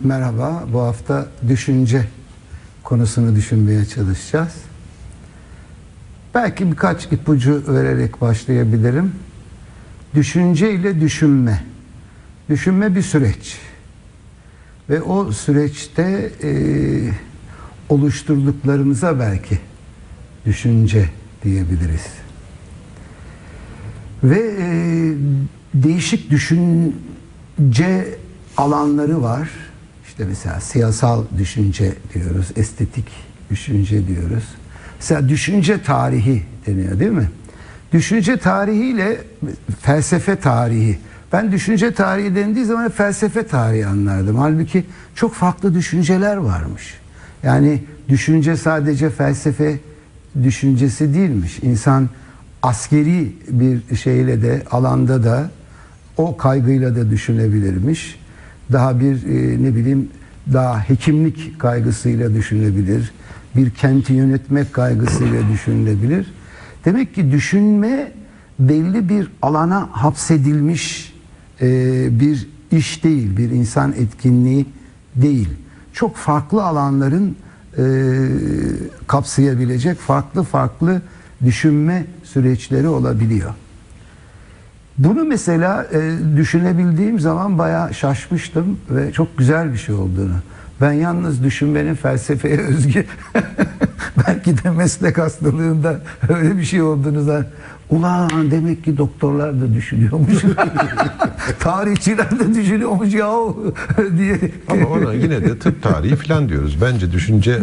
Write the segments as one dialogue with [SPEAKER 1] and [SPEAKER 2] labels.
[SPEAKER 1] Merhaba, bu hafta düşünce konusunu düşünmeye çalışacağız. Belki birkaç ipucu vererek başlayabilirim. Düşünce ile düşünme. Düşünme bir süreç. Ve o süreçte e, oluşturduklarımıza belki düşünce diyebiliriz. Ve e, değişik düşünce alanları var. İşte mesela siyasal düşünce diyoruz, estetik düşünce diyoruz. Mesela düşünce tarihi deniyor değil mi? Düşünce tarihiyle felsefe tarihi. Ben düşünce tarihi dendiği zaman felsefe tarihi anlardım. Halbuki çok farklı düşünceler varmış. Yani düşünce sadece felsefe düşüncesi değilmiş. İnsan askeri bir şeyle de alanda da o kaygıyla da düşünebilirmiş. Daha bir e, ne bileyim daha hekimlik kaygısıyla düşünebilir. Bir kenti yönetmek kaygısıyla düşünülebilir. Demek ki düşünme belli bir alana hapsedilmiş e, bir iş değil, bir insan etkinliği değil. Çok farklı alanların e, kapsayabilecek farklı farklı düşünme süreçleri olabiliyor. Bunu mesela e, düşünebildiğim zaman bayağı şaşmıştım ve çok güzel bir şey olduğunu. Ben yalnız düşünmenin felsefeye özgü belki de meslek hastalığında öyle bir şey olduğunu ulan demek ki doktorlar da düşünüyormuş. Tarihçiler de düşünüyormuş ya diye.
[SPEAKER 2] Ama ona yine de tıp tarihi falan diyoruz. Bence düşünce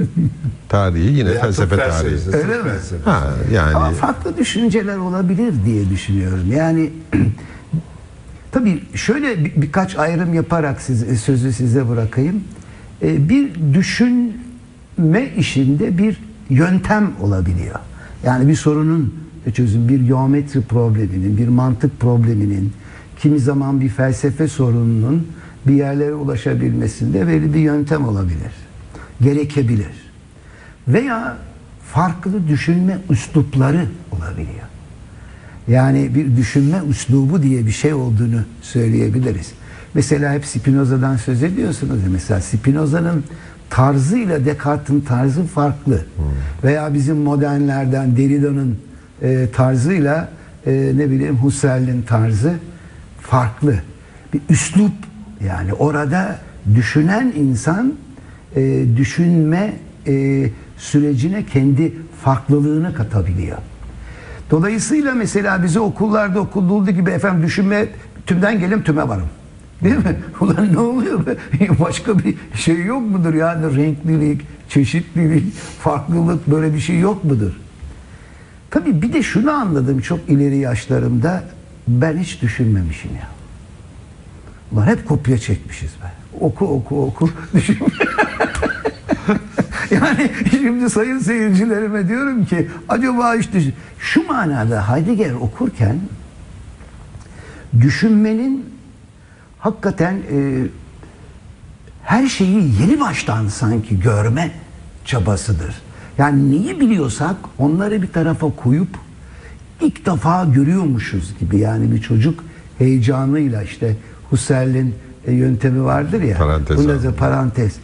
[SPEAKER 2] tarihi yine
[SPEAKER 3] Veya
[SPEAKER 2] felsefe tarihi.
[SPEAKER 1] Öyle mi?
[SPEAKER 2] Ha yani
[SPEAKER 1] Ama farklı düşünceler olabilir diye düşünüyorum. Yani tabii şöyle bir- birkaç ayrım yaparak siz, sözü size bırakayım. Ee, bir düşünme işinde bir yöntem olabiliyor. Yani bir sorunun çözüm, bir geometri probleminin, bir mantık probleminin, kimi zaman bir felsefe sorununun bir yerlere ulaşabilmesinde belli bir yöntem olabilir. Gerekebilir. Veya farklı düşünme üslupları olabiliyor. Yani bir düşünme üslubu diye bir şey olduğunu söyleyebiliriz. Mesela hep Spinoza'dan söz ediyorsunuz ya mesela Spinoza'nın tarzıyla Descartes'in tarzı farklı. Veya bizim modernlerden Derrida'nın e, tarzıyla e, ne bileyim Husserl'in tarzı farklı. Bir üslup yani orada düşünen insan e, düşünme e, sürecine kendi farklılığını katabiliyor. Dolayısıyla mesela bize okullarda okulduğu gibi efendim düşünme tümden gelim tüme varım. Değil mi? Ulan ne oluyor? Başka bir şey yok mudur yani renklilik, çeşitlilik, farklılık böyle bir şey yok mudur? Tabii bir de şunu anladım çok ileri yaşlarımda ben hiç düşünmemişim ya. Ulan hep kopya çekmişiz be. Oku oku oku düşün. yani şimdi sayın seyircilerime diyorum ki acaba hiç düşün. Şu manada Heidegger okurken düşünmenin hakikaten e, her şeyi yeni baştan sanki görme çabasıdır. Yani neyi biliyorsak onları bir tarafa koyup ilk defa görüyormuşuz gibi yani bir çocuk heyecanıyla işte Husserl'in e, yöntemi vardır ya.
[SPEAKER 2] Parantez
[SPEAKER 1] bunda da parantez.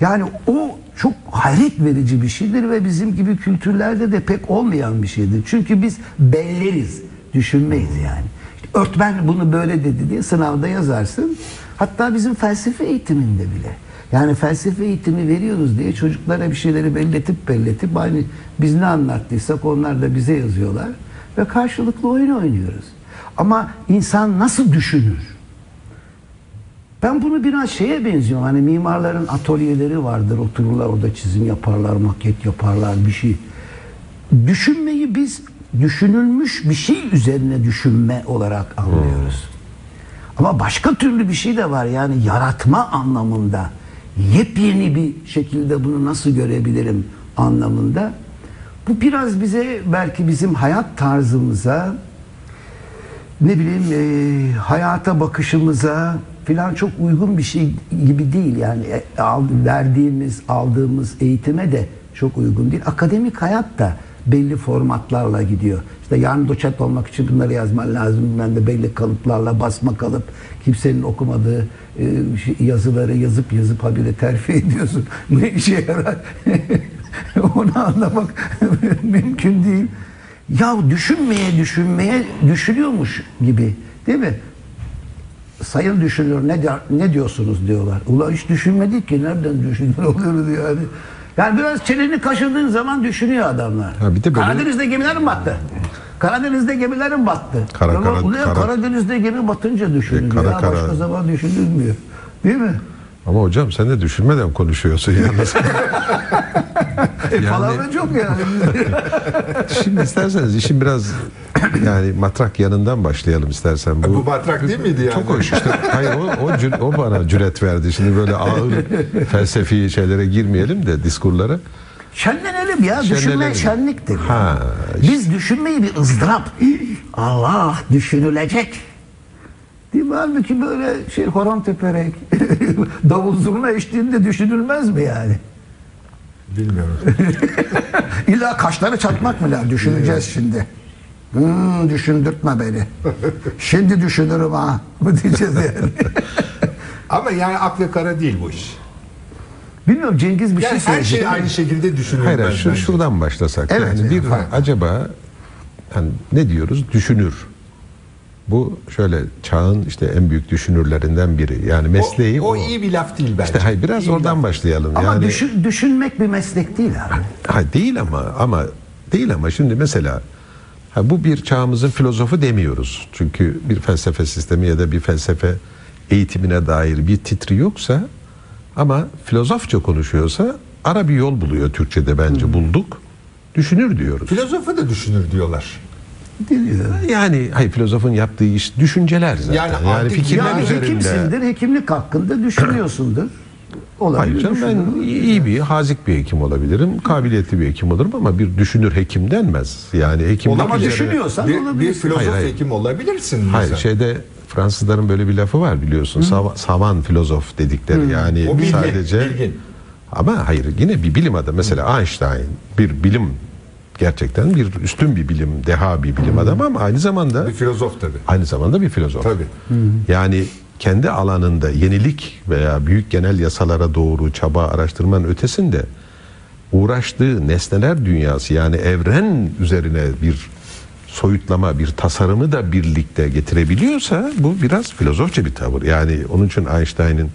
[SPEAKER 1] Yani o çok hayret verici bir şeydir ve bizim gibi kültürlerde de pek olmayan bir şeydir. Çünkü biz belleriz, düşünmeyiz yani. İşte öğretmen bunu böyle dedi diye sınavda yazarsın. Hatta bizim felsefe eğitiminde bile. Yani felsefe eğitimi veriyoruz diye çocuklara bir şeyleri belletip belletip aynı biz ne anlattıysak onlar da bize yazıyorlar ve karşılıklı oyun oynuyoruz. Ama insan nasıl düşünür? Ben bunu biraz şeye benziyor. Hani mimarların atölyeleri vardır. Otururlar orada çizim yaparlar, maket yaparlar bir şey. Düşünmeyi biz düşünülmüş bir şey üzerine düşünme olarak anlıyoruz. Ama başka türlü bir şey de var. Yani yaratma anlamında yepyeni bir şekilde bunu nasıl görebilirim anlamında. Bu biraz bize belki bizim hayat tarzımıza ne bileyim e, hayata bakışımıza filan çok uygun bir şey gibi değil yani e, verdiğimiz aldığımız eğitime de çok uygun değil akademik hayat da belli formatlarla gidiyor. İşte yarın doçent olmak için bunları yazman lazım. Ben de belli kalıplarla basma kalıp kimsenin okumadığı e, şey- yazıları yazıp yazıp habire terfi ediyorsun. Ne işe yarar? Onu anlamak mümkün değil. Ya düşünmeye düşünmeye düşünüyormuş gibi değil mi? Sayın düşünür ne ne diyorsunuz diyorlar. Ulan hiç düşünmedik ki nereden düşünür olurdu yani. Yani biraz çeneni kaşındığın zaman düşünüyor adamlar.
[SPEAKER 2] Ha, bir de böyle-
[SPEAKER 1] Karadeniz'de gemiler mi battı? Karadeniz'de gemiler mi battı?
[SPEAKER 2] Kara kara-
[SPEAKER 1] ulan
[SPEAKER 2] kara-
[SPEAKER 1] Karadeniz'de gemi batınca düşünülüyor.
[SPEAKER 2] kara
[SPEAKER 1] ya,
[SPEAKER 2] kara-
[SPEAKER 1] Başka zaman düşünülmüyor. Değil mi?
[SPEAKER 2] Ama hocam sen de düşünmeden konuşuyorsun yalnız.
[SPEAKER 1] E,
[SPEAKER 2] Yani-
[SPEAKER 1] palavra çok yani.
[SPEAKER 2] Şimdi isterseniz işin biraz yani matrak yanından başlayalım istersen.
[SPEAKER 3] Bu batrak değil miydi yani?
[SPEAKER 2] Çok hoş işte. Hayır o, o, cür- o bana cüret verdi. Şimdi böyle ağır felsefi şeylere girmeyelim de diskurlara.
[SPEAKER 1] Şenlenelim ya. Düşünmek
[SPEAKER 2] Şenlenelim.
[SPEAKER 1] şenliktir.
[SPEAKER 2] Ha,
[SPEAKER 1] Biz düşünmeyi bir ızdırap. Allah düşünülecek. Değil mi? Halbuki böyle şey horon teperek davul zurna eşliğinde düşünülmez mi yani?
[SPEAKER 3] Bilmiyorum.
[SPEAKER 1] İlla kaşları çatmak mı lazım? Düşüneceğiz şimdi. Hmm, düşündürtme beni. Şimdi düşünürüm ha. Bu diyeceğiz yani.
[SPEAKER 3] Ama yani akla kara değil bu iş.
[SPEAKER 1] Bilmiyorum Cengiz bir
[SPEAKER 3] Yani
[SPEAKER 1] şey
[SPEAKER 3] her
[SPEAKER 1] söyleyecek.
[SPEAKER 3] şey aynı şekilde düşünülmez.
[SPEAKER 2] Hayır, hayır, şu, şuradan başlasak.
[SPEAKER 1] Evet,
[SPEAKER 2] yani
[SPEAKER 1] evet,
[SPEAKER 2] bir
[SPEAKER 3] hayır.
[SPEAKER 2] acaba hani ne diyoruz? Düşünür. Bu şöyle çağın işte en büyük düşünürlerinden biri. Yani mesleği
[SPEAKER 3] o, o iyi bir laf değil bence.
[SPEAKER 2] İşte hayır biraz
[SPEAKER 3] İyi
[SPEAKER 2] oradan
[SPEAKER 3] laf.
[SPEAKER 2] başlayalım.
[SPEAKER 1] Ama
[SPEAKER 2] yani
[SPEAKER 1] düşün- düşünmek bir meslek değil abi.
[SPEAKER 2] ha, değil ama ama değil ama şimdi mesela ha, bu bir çağımızın filozofu demiyoruz. Çünkü bir felsefe sistemi ya da bir felsefe eğitimine dair bir titri yoksa ama filozofça konuşuyorsa ara bir yol buluyor Türkçe'de bence bulduk. Düşünür diyoruz.
[SPEAKER 3] Filozofu da düşünür diyorlar.
[SPEAKER 2] Yani hayır filozofun yaptığı iş düşünceler zaten.
[SPEAKER 3] Yani
[SPEAKER 2] Yani,
[SPEAKER 3] artık
[SPEAKER 2] fikirler
[SPEAKER 1] Yani
[SPEAKER 2] üzerinde.
[SPEAKER 1] hekimsindir, hekimlik hakkında düşünüyorsundur. Olabilir.
[SPEAKER 2] Hayır canım ben iyi bir hazik bir hekim olabilirim. Kabiliyetli bir hekim olurum ama bir düşünür hekim denmez. Yani hekimlik
[SPEAKER 1] Ama düşünüyorsan
[SPEAKER 3] Bir, bir
[SPEAKER 1] olabilir.
[SPEAKER 3] filozof
[SPEAKER 2] Hayır, hayır.
[SPEAKER 3] hekim olabilirsin.
[SPEAKER 2] Hayır
[SPEAKER 3] mesela.
[SPEAKER 2] şeyde Fransızların böyle bir lafı var biliyorsun. Sava- savan filozof dedikleri yani
[SPEAKER 3] O bilgin,
[SPEAKER 2] sadece
[SPEAKER 3] bilgin.
[SPEAKER 2] ama hayır yine bir bilim adamı mesela Einstein bir bilim gerçekten bir üstün bir bilim deha bir bilim adamı ama aynı zamanda
[SPEAKER 3] Bir filozof tabii.
[SPEAKER 2] aynı zamanda bir filozof.
[SPEAKER 3] Tabii.
[SPEAKER 2] Yani kendi alanında yenilik veya büyük genel yasalara doğru çaba araştırmanın ötesinde uğraştığı nesneler dünyası yani evren üzerine bir soyutlama, bir tasarımı da birlikte getirebiliyorsa bu biraz filozofça bir tavır. Yani onun için Einstein'ın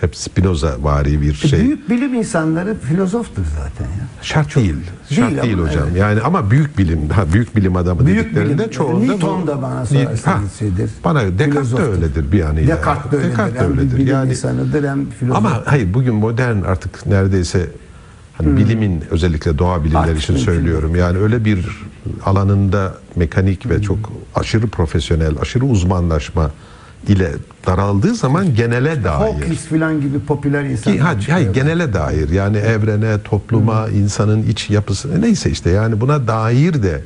[SPEAKER 2] hep Spinoza vari bir
[SPEAKER 1] E,
[SPEAKER 2] şey.
[SPEAKER 1] Büyük bilim insanları filozoftur zaten ya.
[SPEAKER 2] Şart değil. Şart
[SPEAKER 1] Değil
[SPEAKER 2] değil,
[SPEAKER 1] ama
[SPEAKER 2] hocam.
[SPEAKER 1] evet.
[SPEAKER 2] Yani ama büyük bilim, ha büyük bilim adamı
[SPEAKER 1] Büyük
[SPEAKER 2] dediklerinde
[SPEAKER 1] bilim.
[SPEAKER 2] çoğunda
[SPEAKER 1] Newton
[SPEAKER 2] bu-
[SPEAKER 1] da bana sorarsanız şeydir.
[SPEAKER 2] Bana Descartes de öyledir bir yanıyla.
[SPEAKER 1] Descartes de öyledir.
[SPEAKER 2] Descartes de
[SPEAKER 1] hem
[SPEAKER 2] öyledir.
[SPEAKER 1] bilim
[SPEAKER 2] Yani
[SPEAKER 1] insanıdır hem filozof.
[SPEAKER 2] ama hayır bugün modern artık neredeyse hani bilimin özellikle doğa bilimleri
[SPEAKER 1] Artık
[SPEAKER 2] için söylüyorum. Yani öyle bir alanında mekanik ve çok aşırı profesyonel, aşırı uzmanlaşma ile daraldığı zaman genele dair.
[SPEAKER 1] Hawkins falan gibi popüler insanlar.
[SPEAKER 2] Ki, ha, hayır, genele dair yani evrene, topluma, insanın iç yapısı neyse işte yani buna dair de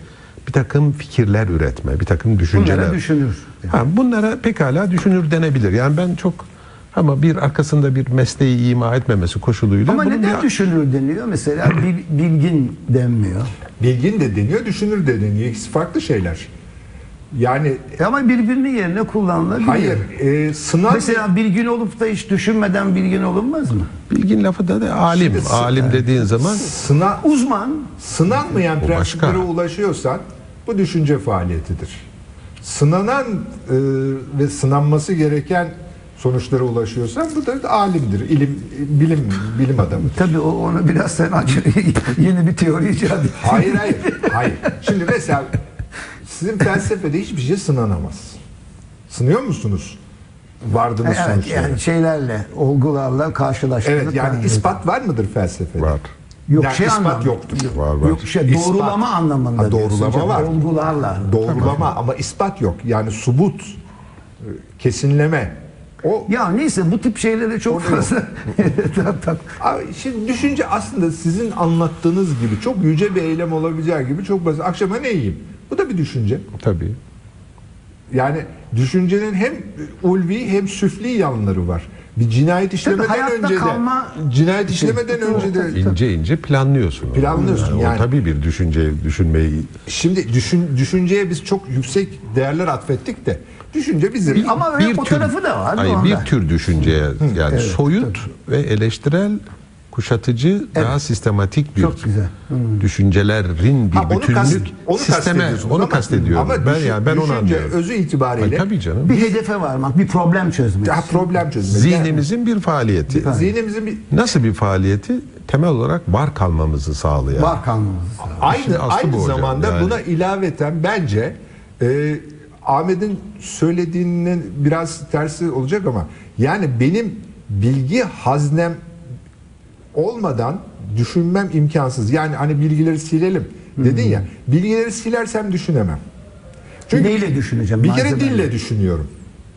[SPEAKER 2] bir takım fikirler üretme, bir takım düşünceler.
[SPEAKER 1] Bunlara düşünür.
[SPEAKER 2] Ha, bunlara pekala düşünür denebilir. Yani ben çok ama bir arkasında bir mesleği ima etmemesi koşuluyla
[SPEAKER 1] Ama neden
[SPEAKER 2] bir-
[SPEAKER 1] düşünür deniliyor? Mesela bil- bilgin denmiyor.
[SPEAKER 3] Bilgin de deniyor, düşünür de deniyor. İkisi farklı şeyler. Yani
[SPEAKER 1] E Ama birbirinin yerine kullanılabiliyor.
[SPEAKER 3] hayır, e, sınav
[SPEAKER 1] Mesela bilgin olup da hiç düşünmeden bilgin olunmaz mı?
[SPEAKER 2] bilgin lafı da, da alim.
[SPEAKER 3] Şimdi-
[SPEAKER 2] alim dediğin zaman
[SPEAKER 3] sınav
[SPEAKER 1] Uzman
[SPEAKER 3] sınanmayan
[SPEAKER 2] başka.
[SPEAKER 3] prensiplere ulaşıyorsan bu düşünce faaliyetidir. Sınanan e, ve sınanması gereken sonuçlara ulaşıyorsan bu da alimdir. İlim, bilim, bilim adamıdır.
[SPEAKER 1] tabii o, onu biraz sen aç. Yeni bir teori icat et.
[SPEAKER 3] Hayır hayır. Hayır. Şimdi mesela sizin felsefede hiçbir şey sınanamaz. Sınıyor musunuz? Vardınız
[SPEAKER 1] Evet,
[SPEAKER 3] sonuçlara.
[SPEAKER 1] yani şeylerle, olgularla karşılaştırdık.
[SPEAKER 3] Evet yani ispat var mıdır felsefede?
[SPEAKER 2] var.
[SPEAKER 1] Yok
[SPEAKER 3] Yani
[SPEAKER 1] şey
[SPEAKER 3] ispat
[SPEAKER 1] anlamda.
[SPEAKER 3] yoktur.
[SPEAKER 2] Var, var.
[SPEAKER 1] Yok şey
[SPEAKER 3] İspat.
[SPEAKER 1] doğrulama anlamında.
[SPEAKER 3] Ha,
[SPEAKER 1] diyorsun
[SPEAKER 3] doğrulama
[SPEAKER 1] canım,
[SPEAKER 3] var.
[SPEAKER 1] Olgularla.
[SPEAKER 3] Doğrulama ama ispat yok. Yani subut, e, kesinleme. O
[SPEAKER 1] Ya neyse bu tip şeylere çok fazla
[SPEAKER 3] Abi şimdi düşünce aslında sizin anlattığınız gibi çok yüce bir eylem olabileceği gibi çok basit. Akşama ne yiyeyim? Bu da bir düşünce.
[SPEAKER 2] Tabii.
[SPEAKER 3] Yani düşüncenin hem ulvi hem süfli yanları var. bir cinayet işlemeden
[SPEAKER 1] hayatta
[SPEAKER 3] önce de
[SPEAKER 1] kalma-
[SPEAKER 3] cinayet işlemeden önce de
[SPEAKER 2] ince ince planlıyorsun.
[SPEAKER 3] Planlıyorsun
[SPEAKER 2] O
[SPEAKER 3] yani.
[SPEAKER 2] tabii bir düşünce düşünmeyi
[SPEAKER 3] şimdi düşün, düşünceye biz çok yüksek değerler atfettik de düşünce bizim
[SPEAKER 1] Ama öyle o tarafı da var.
[SPEAKER 2] Hayır, bir tür düşünceye yani
[SPEAKER 1] evet,
[SPEAKER 2] soyut ve eleştirel kuşatıcı daha sistematik bir
[SPEAKER 1] Çok güzel.
[SPEAKER 2] düşüncelerin bir
[SPEAKER 3] Ha, onu
[SPEAKER 2] bütünlük
[SPEAKER 3] kast- onu
[SPEAKER 2] sisteme onu kastediyorum.
[SPEAKER 3] Ama
[SPEAKER 2] ben
[SPEAKER 3] düşün-
[SPEAKER 2] yani ben onu anlıyorum.
[SPEAKER 3] özü itibariyle
[SPEAKER 2] Ay, tabii canım.
[SPEAKER 1] Bir hedefe varmak, bir problem çözmek.
[SPEAKER 3] daha problem çözmek.
[SPEAKER 2] Zihnimizin bir faaliyeti.
[SPEAKER 3] Yani zihnimizin bir
[SPEAKER 2] Nasıl bir faaliyeti? Temel olarak var kalmamızı sağlayan.
[SPEAKER 1] Var kalmamız.
[SPEAKER 3] Aynı
[SPEAKER 2] İşin aslı
[SPEAKER 3] aynı
[SPEAKER 2] bu
[SPEAKER 3] zamanda
[SPEAKER 2] yani.
[SPEAKER 3] buna ilaveten bence e, Ahmet'in söylediğinin biraz tersi olacak ama yani benim bilgi haznem olmadan düşünmem imkansız. Yani hani bilgileri silelim dedin ya. Bilgileri silersem düşünemem. Çünkü
[SPEAKER 1] Neyle düşüneceğim?
[SPEAKER 3] bir kere dille düşünüyorum.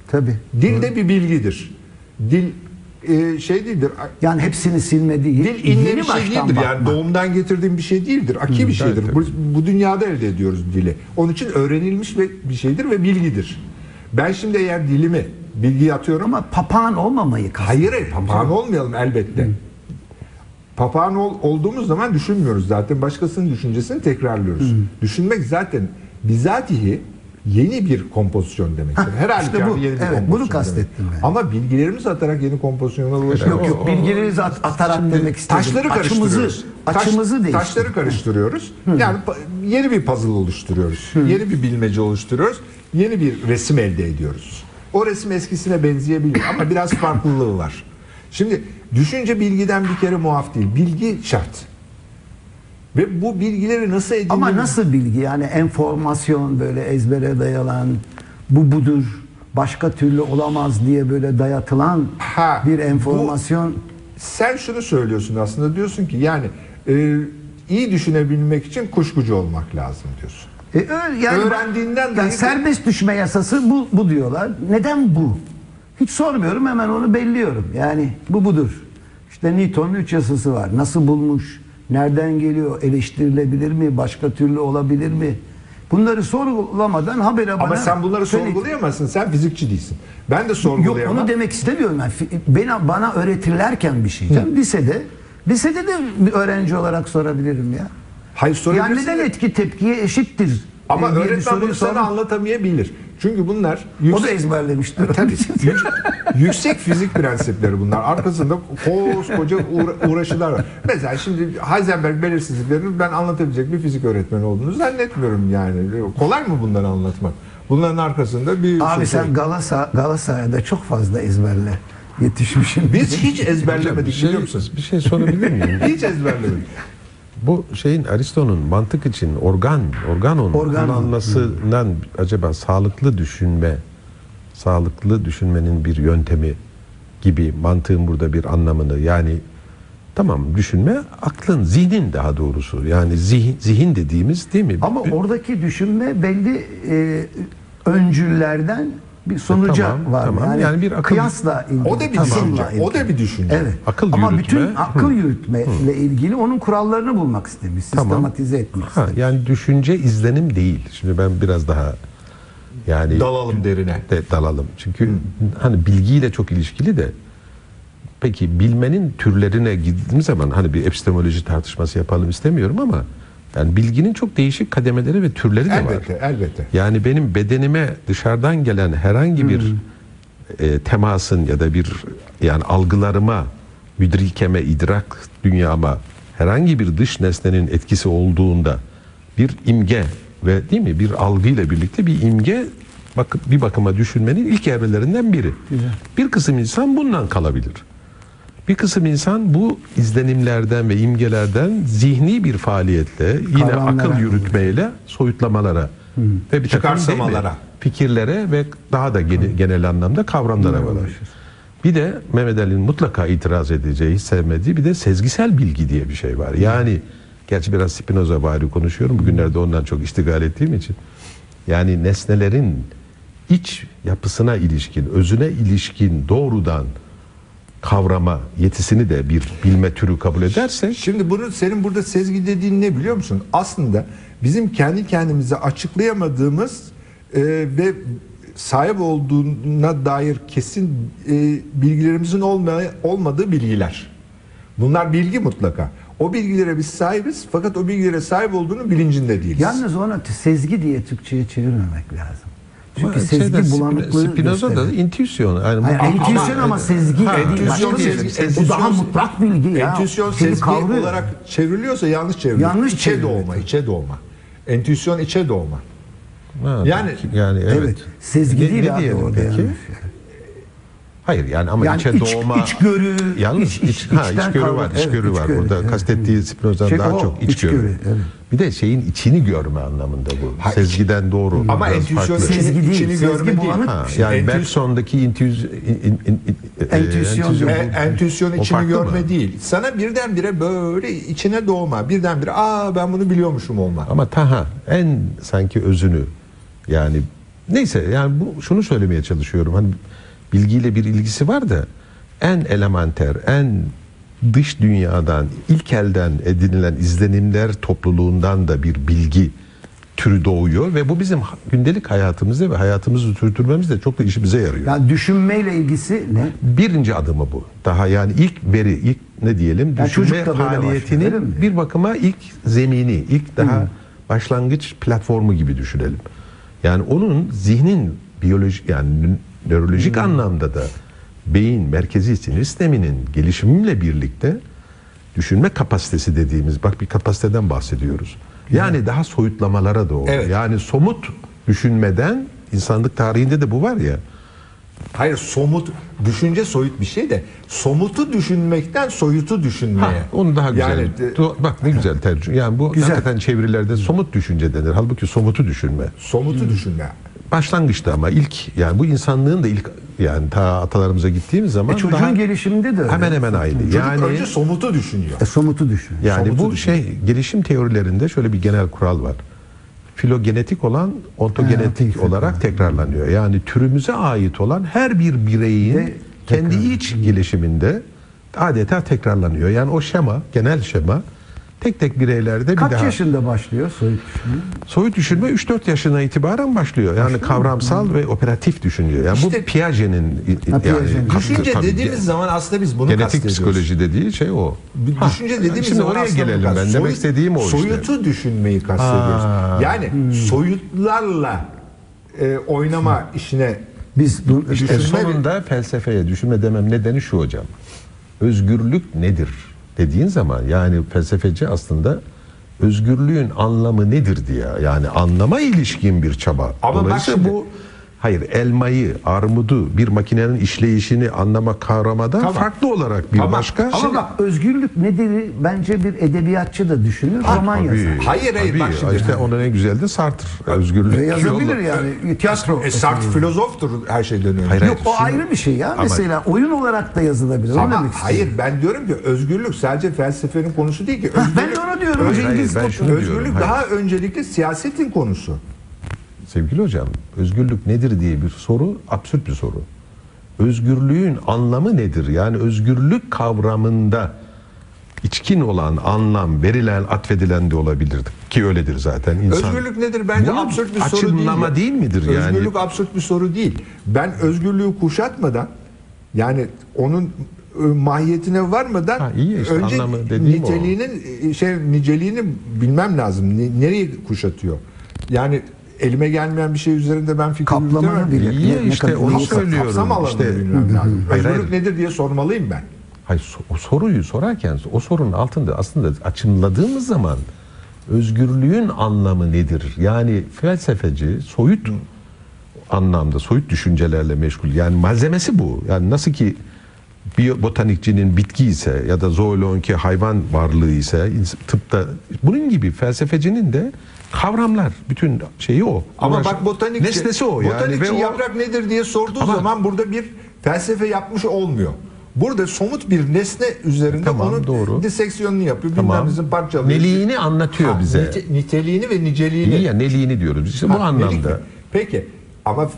[SPEAKER 1] Tabii.
[SPEAKER 3] Dil de bir bilgidir. Dil e, şey değildir.
[SPEAKER 1] Yani hepsini silme değil.
[SPEAKER 3] Dil inne bir şey değildir. Yani
[SPEAKER 1] bakma.
[SPEAKER 3] doğumdan getirdiğim bir şey değildir. Aki bir şeydir. Bu, bu dünyada elde ediyoruz dili. Onun için öğrenilmiş ve bir şeydir ve bilgidir. Ben şimdi eğer dilimi bilgiyi atıyorum
[SPEAKER 1] Ama papağan olmamayı kastediyor.
[SPEAKER 3] Hayır hayır papağan olmayalım elbette. Papağan ol, olduğumuz zaman düşünmüyoruz zaten. Başkasının düşüncesini tekrarlıyoruz. Düşünmek zaten bizatihi yeni bir kompozisyon demektir. Her
[SPEAKER 1] işte bu.
[SPEAKER 3] yeni bir
[SPEAKER 1] Evet,
[SPEAKER 3] kompozisyon
[SPEAKER 1] bunu kastettim
[SPEAKER 3] demek.
[SPEAKER 1] ben.
[SPEAKER 3] Ama bilgilerimizi atarak yeni kompozisyona ulaşamıyoruz.
[SPEAKER 1] Yok yok bilgilerinizi at- atarak demek istedim.
[SPEAKER 3] Taşları
[SPEAKER 1] açımızı,
[SPEAKER 3] karıştırıyoruz. Taş-
[SPEAKER 1] açımızı değiştir.
[SPEAKER 3] Taşları karıştırıyoruz. Yani pa- yeni bir puzzle oluşturuyoruz. Yeni bir bilmece oluşturuyoruz. Yeni bir resim elde ediyoruz. O resim eskisine benzeyebilir ama biraz farklılığı var. Şimdi düşünce bilgiden bir kere muaf değil. Bilgi şart. Ve bu bilgileri nasıl edindiğimiz...
[SPEAKER 1] Ama nasıl bilgi yani enformasyon böyle ezbere dayalan bu budur başka türlü olamaz diye böyle dayatılan
[SPEAKER 3] Ha,
[SPEAKER 1] bir enformasyon
[SPEAKER 3] Sen şunu söylüyorsun aslında diyorsun ki yani e, iyi düşünebilmek için kuşkucu olmak lazım diyorsun.
[SPEAKER 1] E, yani
[SPEAKER 3] Öğrendiğinden
[SPEAKER 1] yani
[SPEAKER 3] dahi-
[SPEAKER 1] serbest düşme yasası bu, bu diyorlar. Neden bu? Hiç sormuyorum hemen onu belliyorum. Yani bu budur. İşte Newton'un üç yasası var. Nasıl bulmuş? Nereden geliyor? Eleştirilebilir mi? Başka türlü olabilir mi? Bunları sorgulamadan habere bana
[SPEAKER 3] Ama sen bunları sorgulayamazsın. Sen fizikçi değilsin. Ben de
[SPEAKER 1] Yok
[SPEAKER 3] sorgulayamam.
[SPEAKER 1] onu demek istemiyorum ben. Fi- Bana, bana öğretirlerken bir şey. Canım, lisede lisede de bir öğrenci olarak sorabilirim ya.
[SPEAKER 3] Hayır
[SPEAKER 1] Yani
[SPEAKER 3] sorabilirsin.
[SPEAKER 1] neden
[SPEAKER 3] de-
[SPEAKER 1] etki tepkiye eşittir?
[SPEAKER 3] Ama öğretmen bunu sana anlatamayabilir. Çünkü bunlar
[SPEAKER 1] O da
[SPEAKER 3] yüksek,
[SPEAKER 1] ezberlemiştir.
[SPEAKER 3] Tabii. Yük- yüksek fizik prensipleri bunlar. Arkasında koskoca uğra- uğraşılar var. Mesela şimdi Heisenberg belirsizliklerini ben anlatabilecek bir fizik öğretmeni olduğunu zannetmiyorum yani. Kolay mı bunları anlatmak? Bunların arkasında bir...
[SPEAKER 1] Abi sen Galasa, Galatasaray'da çok fazla ezberle yetişmişsin.
[SPEAKER 3] Biz hiç ezberlemedik
[SPEAKER 2] bir şey,
[SPEAKER 3] biliyor musun?
[SPEAKER 2] bir şey sorabilir miyim?
[SPEAKER 3] Hiç ezberlemedik.
[SPEAKER 2] Bu şeyin Aristo'nun mantık için organ, organon
[SPEAKER 1] Organon.
[SPEAKER 2] kullanmasından acaba sağlıklı düşünme, sağlıklı düşünmenin bir yöntemi gibi mantığın burada bir anlamını yani tamam düşünme aklın, zihnin daha doğrusu yani zihin, zihin dediğimiz değil mi?
[SPEAKER 1] Ama oradaki düşünme belli e, öncüllerden bir sonuca
[SPEAKER 2] tamam,
[SPEAKER 1] var.
[SPEAKER 2] tamam.
[SPEAKER 1] Yani,
[SPEAKER 2] Yani bir akıl-
[SPEAKER 1] kıyasla ilgili.
[SPEAKER 3] O da bir düşünce. O da bir düşünce.
[SPEAKER 1] Evet.
[SPEAKER 2] Akıl
[SPEAKER 1] Ama
[SPEAKER 2] yürütme.
[SPEAKER 1] bütün akıl yürütme ile ilgili onun kurallarını bulmak istemiş.
[SPEAKER 2] Tamam.
[SPEAKER 1] Sistematize etmek
[SPEAKER 2] Ha,
[SPEAKER 1] istemiş.
[SPEAKER 2] yani düşünce izlenim değil. Şimdi ben biraz daha yani
[SPEAKER 3] Dalalım derine.
[SPEAKER 2] de dalalım. Çünkü hani bilgiyle çok ilişkili de peki bilmenin türlerine gittiğimiz zaman hani bir epistemoloji tartışması yapalım istemiyorum ama yani bilginin çok değişik kademeleri ve türleri de var.
[SPEAKER 3] Elbette, elbette.
[SPEAKER 2] Yani benim bedenime dışarıdan gelen herhangi bir e, temasın ya da bir yani algılarıma, müdrikeme, idrak dünyama herhangi bir dış nesnenin etkisi olduğunda bir imge ve değil mi bir algıyla birlikte bir imge bak bir bakıma düşünmenin ilk evrelerinden biri. Bir kısım insan bundan kalabilir. Bir kısım insan bu izlenimlerden ve imgelerden zihni bir faaliyetle yine
[SPEAKER 1] Kavramlara.
[SPEAKER 2] akıl yürütmeyle soyutlamalara ve bir
[SPEAKER 3] Çıkarsamalara.
[SPEAKER 2] fikirlere ve daha da gene- genel anlamda kavramlara varır. Bir de Mehmet Ali'nin mutlaka itiraz edeceği, hiç sevmediği bir de sezgisel bilgi diye bir şey var. Yani gerçi biraz Spinoza bari konuşuyorum. Bugünlerde ondan çok iştigal ettiğim için. Yani nesnelerin iç yapısına ilişkin, özüne ilişkin doğrudan kavrama yetisini de bir bilme türü kabul edersek
[SPEAKER 3] Şimdi bunu senin burada sezgi dediğin ne biliyor musun? Aslında bizim kendi kendimize açıklayamadığımız e, ve sahip olduğuna dair kesin e, bilgilerimizin olmaya, olmadığı bilgiler. Bunlar bilgi mutlaka. O bilgilere biz sahibiz fakat o bilgilere sahip olduğunu bilincinde değiliz.
[SPEAKER 1] Yalnız ona t- sezgi diye Türkçe'ye çevirmemek lazım. Çünkü
[SPEAKER 2] Ama
[SPEAKER 1] sezgi
[SPEAKER 2] şeyde,
[SPEAKER 1] bulanıklığı
[SPEAKER 2] Spinoza da intüisyon. Yani
[SPEAKER 1] Hayır,
[SPEAKER 2] bu-
[SPEAKER 1] entüisyon ama, sezgi
[SPEAKER 3] Ha,
[SPEAKER 1] değil.
[SPEAKER 3] entüisyon, sezgi,
[SPEAKER 1] şey. Bu daha mutlak bilgi ya.
[SPEAKER 3] Entüisyon sezgi
[SPEAKER 1] kavruyor.
[SPEAKER 3] olarak çevriliyorsa yanlış çevriliyor.
[SPEAKER 1] Yanlış
[SPEAKER 3] içe
[SPEAKER 1] çevriliyor.
[SPEAKER 3] doğma, içe doğma. Entüisyon içe doğma.
[SPEAKER 2] Ha,
[SPEAKER 3] Yani-
[SPEAKER 2] yani evet.
[SPEAKER 1] Evet. Sezgi
[SPEAKER 2] Ne-
[SPEAKER 1] değil
[SPEAKER 2] ne
[SPEAKER 1] abi orada
[SPEAKER 2] peki?
[SPEAKER 1] yani.
[SPEAKER 2] Hayır yani ama
[SPEAKER 1] Yani
[SPEAKER 2] içe
[SPEAKER 1] iç-
[SPEAKER 2] doğma
[SPEAKER 1] içgörü,
[SPEAKER 2] yalnız
[SPEAKER 1] iç-
[SPEAKER 2] iç, ha, içgörü
[SPEAKER 1] kavram.
[SPEAKER 2] var
[SPEAKER 1] Evet,
[SPEAKER 2] içgörü var
[SPEAKER 1] içgörü,
[SPEAKER 2] burada
[SPEAKER 1] evet.
[SPEAKER 2] kastettiği Spinoza'dan
[SPEAKER 1] Şey,
[SPEAKER 2] daha
[SPEAKER 1] o,
[SPEAKER 2] çok içgörü.
[SPEAKER 1] içgörü, evet.
[SPEAKER 2] bir de şeyin içini görme anlamında bu
[SPEAKER 3] Ha,
[SPEAKER 2] sezgiden doğru
[SPEAKER 3] Ama içini,
[SPEAKER 1] Sezgi değil,
[SPEAKER 3] içini
[SPEAKER 1] sezgi
[SPEAKER 3] görme değil.
[SPEAKER 2] ha,
[SPEAKER 1] şey.
[SPEAKER 2] yani
[SPEAKER 3] Entüs-
[SPEAKER 2] Bergson'daki intüz, in, in, in, in- e,
[SPEAKER 1] Entüisyon.
[SPEAKER 2] entüzyon-
[SPEAKER 3] E, entüisyon
[SPEAKER 2] O
[SPEAKER 3] içini görme
[SPEAKER 2] mı?
[SPEAKER 3] değil. Sana birdenbire böyle içine doğma, birdenbire aa ben bunu biliyormuşum olma.
[SPEAKER 2] Ama taha en sanki özünü yani neyse yani bu şunu söylemeye çalışıyorum. Hani bilgiyle bir ilgisi var da en elementer, en dış dünyadan, ilk elden edinilen izlenimler topluluğundan da bir bilgi türü doğuyor ve bu bizim gündelik hayatımızda ve hayatımızı sürdürmemizde çok da işimize yarıyor.
[SPEAKER 1] Yani düşünmeyle ilgisi ne?
[SPEAKER 2] Birinci adımı bu. Daha yani ilk veri, ilk ne diyelim
[SPEAKER 1] Yani
[SPEAKER 2] düşünme
[SPEAKER 1] başlıyor,
[SPEAKER 2] faaliyetinin
[SPEAKER 1] mi?
[SPEAKER 2] bir bakıma ilk zemini, ilk daha başlangıç platformu gibi düşünelim. Yani onun zihnin biyolojik yani nö- nörolojik anlamda da beyin merkezi sinir sisteminin gelişimiyle birlikte düşünme kapasitesi dediğimiz bak bir kapasiteden bahsediyoruz. Yani daha soyutlamalara doğru.
[SPEAKER 3] Evet.
[SPEAKER 2] Yani somut düşünmeden insanlık tarihinde de bu var ya.
[SPEAKER 3] Hayır somut düşünce soyut bir şey de somutu düşünmekten soyutu düşünmeye.
[SPEAKER 2] Ha, onu daha güzel.
[SPEAKER 3] Yani e,
[SPEAKER 2] Bak ne güzel tercüme. Yani bu
[SPEAKER 1] Güzel.
[SPEAKER 2] hakikaten çevirilerde somut düşünce denir. Halbuki somutu düşünme.
[SPEAKER 3] somutu düşünme.
[SPEAKER 2] Başlangıçta ama ilk yani bu insanlığın da ilk yani ta atalarımıza gittiğimiz zaman
[SPEAKER 1] E çocuğun
[SPEAKER 2] daha
[SPEAKER 1] gelişiminde de öyle.
[SPEAKER 2] hemen hemen aynı.
[SPEAKER 3] Çocuk
[SPEAKER 2] Yani
[SPEAKER 3] önce somutu düşünüyor.
[SPEAKER 1] E, somutu düşün.
[SPEAKER 2] yani
[SPEAKER 3] somutu
[SPEAKER 2] bu
[SPEAKER 3] düşünüyor.
[SPEAKER 2] şey gelişim teorilerinde şöyle bir genel kural var. Filogenetik olan ontogenetik
[SPEAKER 1] Ha,
[SPEAKER 2] olarak tekrarlanıyor. Yani türümüze ait olan her bir bireyin
[SPEAKER 1] Ve
[SPEAKER 2] kendi iç gelişiminde adeta tekrarlanıyor. Yani o şema, genel şema tek tek bireylerde bir
[SPEAKER 1] Kaç
[SPEAKER 2] daha
[SPEAKER 1] yaşında başlıyor soyut düşünme?
[SPEAKER 2] Soyut düşünme 3-4 yaşına itibaren başlıyor. Yani kavramsal ve operatif düşünüyor. Yani
[SPEAKER 3] İşte-
[SPEAKER 2] bu Piaget'in yani
[SPEAKER 1] Piaget'in.
[SPEAKER 2] katkı-
[SPEAKER 3] Düşünce
[SPEAKER 2] tabii,
[SPEAKER 3] dediğimiz zaman aslında biz bunu
[SPEAKER 2] genetik psikoloji dediği şey o.
[SPEAKER 3] Bir
[SPEAKER 2] Ha,
[SPEAKER 3] Düşünce dediğimiz
[SPEAKER 2] şimdi
[SPEAKER 3] zaman
[SPEAKER 2] oraya gelelim ben.
[SPEAKER 3] kast-
[SPEAKER 2] Demek
[SPEAKER 3] soyut-
[SPEAKER 2] istediğim o işte.
[SPEAKER 3] Soyutu düşünmeyi kastediyoruz.
[SPEAKER 2] Ha.
[SPEAKER 3] Yani soyutlarla e, oynama işine
[SPEAKER 1] Biz bu, işte
[SPEAKER 2] sonunda felsefeye düşünme demem nedeni şu hocam. Özgürlük nedir dediğin zaman yani felsefeci aslında özgürlüğün anlamı nedir diye yani anlama ilişkin bir çaba.
[SPEAKER 3] Ama bak
[SPEAKER 2] Dolayısıyla
[SPEAKER 3] şimdi-
[SPEAKER 2] bu hayır elmayı, armudu, bir makinenin işleyişini anlama kavramadan
[SPEAKER 3] Tamam.
[SPEAKER 2] farklı olarak bir
[SPEAKER 3] Tamam.
[SPEAKER 2] başka
[SPEAKER 1] ama bak özgürlük nedir bence bir edebiyatçı da düşünür, roman
[SPEAKER 2] Tabii,
[SPEAKER 1] yazar.
[SPEAKER 3] Hayır, hayır,
[SPEAKER 2] tabii.
[SPEAKER 3] bak şimdi-
[SPEAKER 2] işte onun en güzel de Sartre. Özgürlük.
[SPEAKER 1] Ve yazabilir yani tiyatro.
[SPEAKER 3] e, Sartre filozoftur her şeyden önce.
[SPEAKER 2] Hayır,
[SPEAKER 1] Yok o
[SPEAKER 2] Şimdi-
[SPEAKER 1] ayrı bir şey ya.
[SPEAKER 2] Ama-
[SPEAKER 1] Mesela oyun olarak da yazılabilir.
[SPEAKER 3] Ama hayır ben diyorum ki özgürlük sadece felsefenin konusu değil ki.
[SPEAKER 1] Ha, ben
[SPEAKER 3] Özgürlük,
[SPEAKER 1] de onu diyorum.
[SPEAKER 2] Hayır, hayır, ben
[SPEAKER 3] özgürlük
[SPEAKER 2] diyorum,
[SPEAKER 3] daha öncelikle siyasetin konusu.
[SPEAKER 2] Sevgili hocam, özgürlük nedir diye bir soru absürt bir soru. Özgürlüğün anlamı nedir? Yani özgürlük kavramında içkin olan anlam verilen, atfedilen de olabilir ki öyledir zaten insan.
[SPEAKER 3] Özgürlük nedir? Bence
[SPEAKER 2] Bu
[SPEAKER 3] absürt bir soru değil.
[SPEAKER 2] açımlama değil midir yani?
[SPEAKER 3] Özgürlük absürt bir soru değil. Ben özgürlüğü kuşatmadan yani onun e, mahiyetine varmadan
[SPEAKER 2] Ha, iyi işte,
[SPEAKER 3] önce
[SPEAKER 2] dediğim o.
[SPEAKER 3] niteliğinin e, şey niceliğini bilmem lazım. Ne- Nereyi kuşatıyor? Yani elime gelmeyen bir şey üzerinde ben fikir
[SPEAKER 1] Kaplamanı
[SPEAKER 3] yürütemem.
[SPEAKER 1] bile.
[SPEAKER 2] İyi
[SPEAKER 1] ne- ne
[SPEAKER 2] işte
[SPEAKER 1] kadar-
[SPEAKER 2] onu
[SPEAKER 1] neyi
[SPEAKER 2] söylüyorum.
[SPEAKER 3] Kapsam alanını
[SPEAKER 2] İşte-
[SPEAKER 3] bilmem lazım.
[SPEAKER 2] Hayır,
[SPEAKER 3] nedir diye sormalıyım ben.
[SPEAKER 2] Hayır, o soruyu sorarken o sorunun altında aslında açımladığımız zaman özgürlüğün anlamı nedir? Yani felsefeci soyut anlamda soyut düşüncelerle meşgul. Yani malzemesi bu. Yani nasıl ki botanikçinin bitki ise ya da zooloğun ki hayvan varlığı ise tıpta bunun gibi felsefecinin de kavramlar bütün şeyi o.
[SPEAKER 3] Ama
[SPEAKER 2] Uğraş-
[SPEAKER 3] bak botanikçi,
[SPEAKER 2] nesnesi o yani
[SPEAKER 3] botanikçi
[SPEAKER 2] ve o-
[SPEAKER 3] yaprak nedir diye sorduğu
[SPEAKER 2] Ama-
[SPEAKER 3] zaman burada bir felsefe yapmış olmuyor. Burada somut bir nesne üzerinde
[SPEAKER 2] Tamam,
[SPEAKER 3] onun
[SPEAKER 2] doğru.
[SPEAKER 3] diseksiyonunu yapıyor.
[SPEAKER 2] Tamam.
[SPEAKER 3] Bilmem bizim parçalıyor.
[SPEAKER 2] Neliğini anlatıyor
[SPEAKER 3] Ha,
[SPEAKER 2] bize.
[SPEAKER 3] nite- niteliğini ve niceliğini.
[SPEAKER 2] İyi ya neliğini diyoruz. İşte bu
[SPEAKER 3] Ha, mi?
[SPEAKER 2] anlamda.
[SPEAKER 3] Peki ama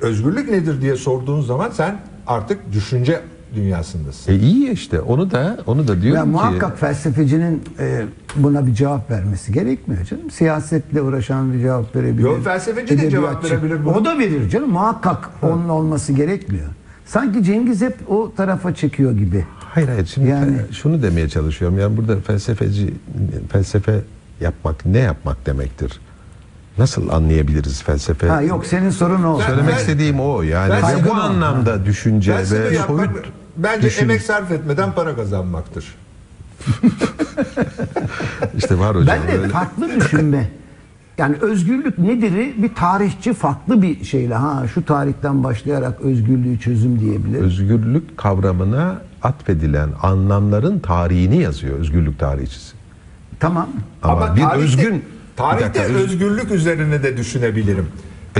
[SPEAKER 3] özgürlük nedir diye sorduğun zaman sen artık düşünce dünyasındasın.
[SPEAKER 2] E iyi işte onu da onu da diyorum
[SPEAKER 1] Ya
[SPEAKER 2] ki
[SPEAKER 1] muhakkak felsefecinin e, buna bir cevap vermesi gerekmiyor canım. Siyasetle uğraşan bir cevap verebilir.
[SPEAKER 3] Yok, felsefeci de cevap verebilir buna.
[SPEAKER 1] O da verir canım. Muhakkak onun olması gerekmiyor. Sanki Cengiz hep o tarafa çekiyor gibi.
[SPEAKER 2] hayır hayır şimdi
[SPEAKER 1] Yani-
[SPEAKER 2] şunu demeye çalışıyorum. Yani burada felsefeci felsefe yapmak ne yapmak demektir? Nasıl anlayabiliriz felsefe?
[SPEAKER 1] Ha yok senin sorun o.
[SPEAKER 2] Söylemek
[SPEAKER 3] Ben-
[SPEAKER 2] istediğim o yani
[SPEAKER 3] Ben-
[SPEAKER 2] bu anlamda düşünce ve
[SPEAKER 3] yapmak
[SPEAKER 2] soyut
[SPEAKER 3] bence
[SPEAKER 2] düşün-
[SPEAKER 3] emek sarf etmeden para kazanmaktır.
[SPEAKER 2] işte var hocam.
[SPEAKER 1] Ben de
[SPEAKER 2] öyle.
[SPEAKER 1] farklı düşünme. Yani özgürlük nedir'i bir tarihçi farklı bir şeyle ha şu tarihten başlayarak özgürlüğü çözüm diyebilir.
[SPEAKER 2] özgürlük kavramına atfedilen anlamların tarihini yazıyor özgürlük tarihçisi.
[SPEAKER 1] tamam.
[SPEAKER 2] Ama, bir
[SPEAKER 3] tarihte-
[SPEAKER 2] özgün bir
[SPEAKER 3] tarihte
[SPEAKER 2] dakika, öz-
[SPEAKER 3] özgürlük üzerine de düşünebilirim.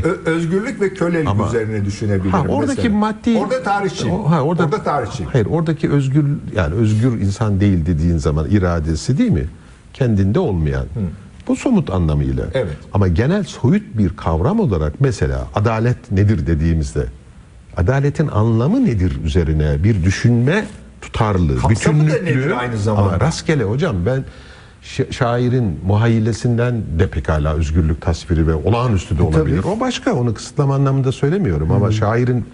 [SPEAKER 3] Özgürlük ve kölelik
[SPEAKER 2] Ama-
[SPEAKER 3] üzerine düşünebilirim.
[SPEAKER 2] Ha, oradaki
[SPEAKER 3] mesela.
[SPEAKER 2] maddi
[SPEAKER 3] Orada tarihçiyim.
[SPEAKER 2] O- ha, orada,
[SPEAKER 3] orada tarihçiyim.
[SPEAKER 2] Hayır, oradaki özgür yani özgür insan değil dediğin zaman iradesi değil mi? Kendinde olmayan. Bu somut anlamıyla.
[SPEAKER 3] Evet.
[SPEAKER 2] Ama genel soyut bir kavram olarak mesela adalet nedir dediğimizde adaletin anlamı nedir üzerine bir düşünme tutarlı,
[SPEAKER 3] Kapsamı da
[SPEAKER 2] bütünlüklü
[SPEAKER 3] nedir aynı zamanda?
[SPEAKER 2] Ama rastgele hocam ben şairin muhayyilesinden de pekala özgürlük tasviri ve olağanüstü de olabilir. O başka onu kısıtlama anlamında söylemiyorum ama şairin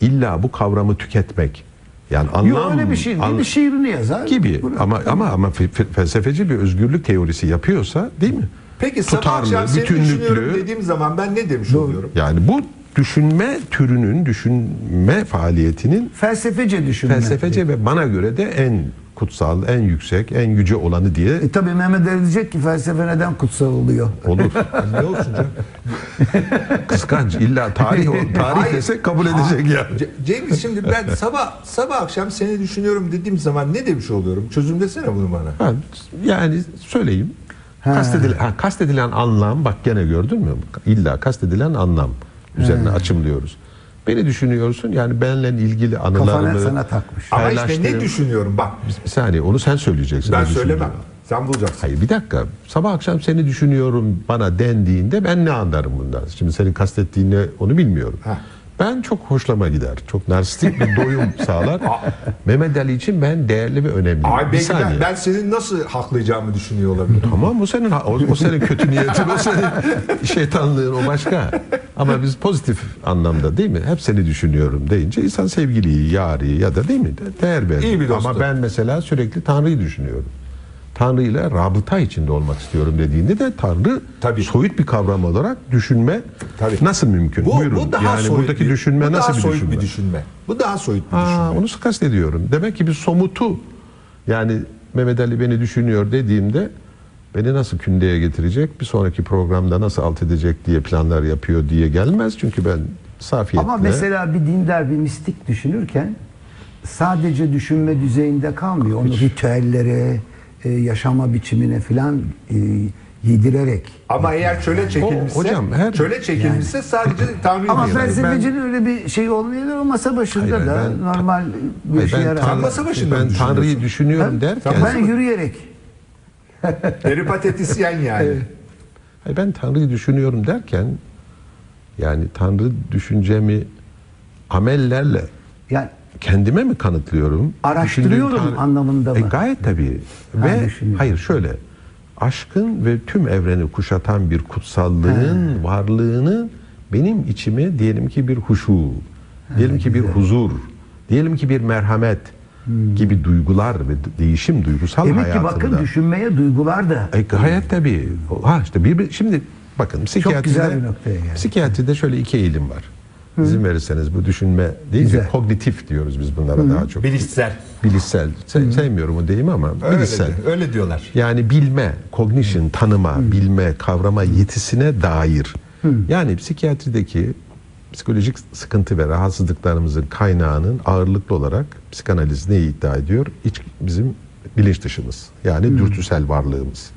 [SPEAKER 2] illa bu kavramı tüketmek yani anlam
[SPEAKER 1] Yok öyle bir şey.
[SPEAKER 2] an-
[SPEAKER 1] bir şiirini yazar.
[SPEAKER 2] gibi
[SPEAKER 1] Bırak.
[SPEAKER 2] ama ama ama fe- fe- felsefeci bir özgürlük teorisi yapıyorsa değil mi?
[SPEAKER 3] Peki sabah
[SPEAKER 2] Tutarlı,
[SPEAKER 3] akşam seni
[SPEAKER 2] bütünlüklü.
[SPEAKER 3] dediğim zaman ben ne demiş oluyorum?
[SPEAKER 2] Yani bu düşünme türünün, düşünme faaliyetinin
[SPEAKER 1] Felsefece düşünme.
[SPEAKER 2] felsefece ve bana göre de en kutsal, en yüksek, en yüce olanı diye
[SPEAKER 1] E tabi Mehmet Ali diyecek ki felsefe neden kutsal oluyor?
[SPEAKER 2] olur.
[SPEAKER 3] ne olsun canım?
[SPEAKER 2] Kıskanç. İlla tarih tarih desek kabul edecek yani.
[SPEAKER 3] Ce- Cengiz şimdi ben sabah sabah akşam seni düşünüyorum dediğim zaman ne demiş oluyorum? Çözümlesene bunu bana.
[SPEAKER 2] Ha, yani söyleyeyim. Kastedilen, ha, kastedilen anlam bak gene gördün mü? İlla kastedilen anlam üzerine açımlıyoruz. Beni düşünüyorsun yani benimle ilgili anılarımı
[SPEAKER 1] Kafana sana takmış.
[SPEAKER 3] Ama işte ne
[SPEAKER 2] paylaştığım-
[SPEAKER 3] düşünüyorum bak.
[SPEAKER 2] Bir saniye onu sen söyleyeceksin.
[SPEAKER 3] Ben
[SPEAKER 2] ne
[SPEAKER 3] söylemem. Sen bulacaksın.
[SPEAKER 2] Hayır bir dakika. Sabah akşam seni düşünüyorum bana dendiğinde ben ne anlarım bundan? Şimdi senin kastettiğini onu bilmiyorum.
[SPEAKER 3] Heh.
[SPEAKER 2] Ben çok hoşlama gider. Çok narsistik bir doyum sağlar. Mehmet Ali için ben değerli ve önemli.
[SPEAKER 3] Ay
[SPEAKER 2] bir
[SPEAKER 3] belki ben,
[SPEAKER 2] saniye.
[SPEAKER 3] ben senin nasıl haklayacağımı düşünüyor olabilirim.
[SPEAKER 2] Tamam o senin o, o senin kötü niyetin, o senin şeytanlığın o başka. Ama biz pozitif anlamda değil mi? Hep seni düşünüyorum deyince insan sevgiliyi, yari ya da değil mi? De- Değer verir.
[SPEAKER 3] İyi bir dostu.
[SPEAKER 2] Ama ben mesela sürekli Tanrı'yı düşünüyorum. Tanrı ile rabıta içinde olmak istiyorum dediğinde de Tanrı
[SPEAKER 3] Tabii.
[SPEAKER 2] soyut bir kavram olarak düşünme
[SPEAKER 3] Tabii.
[SPEAKER 2] nasıl mümkün?
[SPEAKER 3] Bu,
[SPEAKER 2] Buyurun.
[SPEAKER 3] bu daha
[SPEAKER 2] yani
[SPEAKER 3] soyut
[SPEAKER 2] buradaki
[SPEAKER 3] bir,
[SPEAKER 2] düşünme
[SPEAKER 3] bu
[SPEAKER 2] nasıl
[SPEAKER 3] daha
[SPEAKER 2] bir
[SPEAKER 3] soyut
[SPEAKER 2] düşünme?
[SPEAKER 3] bir düşünme. Bu daha soyut bir
[SPEAKER 2] Ha,
[SPEAKER 3] düşünme.
[SPEAKER 2] onu kastediyorum. Demek ki bir somutu yani Mehmet Ali beni düşünüyor dediğimde beni nasıl kündeye getirecek, bir sonraki programda nasıl alt edecek diye planlar yapıyor diye gelmez. Çünkü ben safiyetle...
[SPEAKER 1] Ama mesela bir dindar, bir mistik düşünürken sadece düşünme düzeyinde kalmıyor. Onu ritüellere, e, yaşama biçimine filan e, yedirerek.
[SPEAKER 3] Ama eğer çöle çekilmişse,
[SPEAKER 2] hocam, her-
[SPEAKER 3] çöle çekilmişse sadece Tanrı'yı
[SPEAKER 1] Ama felsefecinin öyle bir şey olmayabilir o masa başında
[SPEAKER 2] Hayır,
[SPEAKER 1] da
[SPEAKER 2] ben-
[SPEAKER 1] normal bir
[SPEAKER 2] Hayır,
[SPEAKER 1] şey
[SPEAKER 2] ben,
[SPEAKER 1] yarar.
[SPEAKER 3] Masa başında
[SPEAKER 2] ben Tanrı'yı düşünüyorum derken...
[SPEAKER 1] Ben yürüyerek.
[SPEAKER 3] Peripatetisyen yani.
[SPEAKER 2] Hayır, ben Tanrı'yı düşünüyorum derken yani Tanrı düşüncemi amellerle
[SPEAKER 1] Yani
[SPEAKER 2] kendime mi kanıtlıyorum?
[SPEAKER 1] Araştırıyorum
[SPEAKER 2] Düşündüğüm
[SPEAKER 1] anlamında mı?
[SPEAKER 2] E, gayet tabii.
[SPEAKER 1] Ha,
[SPEAKER 2] Ve
[SPEAKER 1] düşünüyorum.
[SPEAKER 2] hayır şöyle. Aşkın ve tüm evreni kuşatan bir kutsallığın varlığını benim içime diyelim ki bir huşu, diyelim ki bir huzur, diyelim ki bir merhamet gibi duygular ve değişim duygusal
[SPEAKER 1] demek ki bakın düşünmeye duygular da
[SPEAKER 2] E, gayet tabii. Ha işte bir, bir- şimdi bakın psikiyatride
[SPEAKER 1] güzel bir noktaya geldi.
[SPEAKER 2] psikiyatride şöyle iki eğilim var. İzin verirseniz bu düşünme değil
[SPEAKER 1] Güzel.
[SPEAKER 2] de kognitif diyoruz biz bunlara daha çok.
[SPEAKER 3] Bilişsel.
[SPEAKER 2] Bilişsel. Se- sevmiyorum o deyimi ama
[SPEAKER 3] Öyle,
[SPEAKER 2] bilişsel.
[SPEAKER 3] de- öyle diyorlar.
[SPEAKER 2] Yani bilme, cognition, tanıma, bilme, kavrama yetisine dair. Yani psikiyatrideki psikolojik sıkıntı ve rahatsızlıklarımızın kaynağının ağırlıklı olarak psikanaliz neyi iddia ediyor? İç, bizim bilinç dışımız. Yani dürtüsel varlığımız.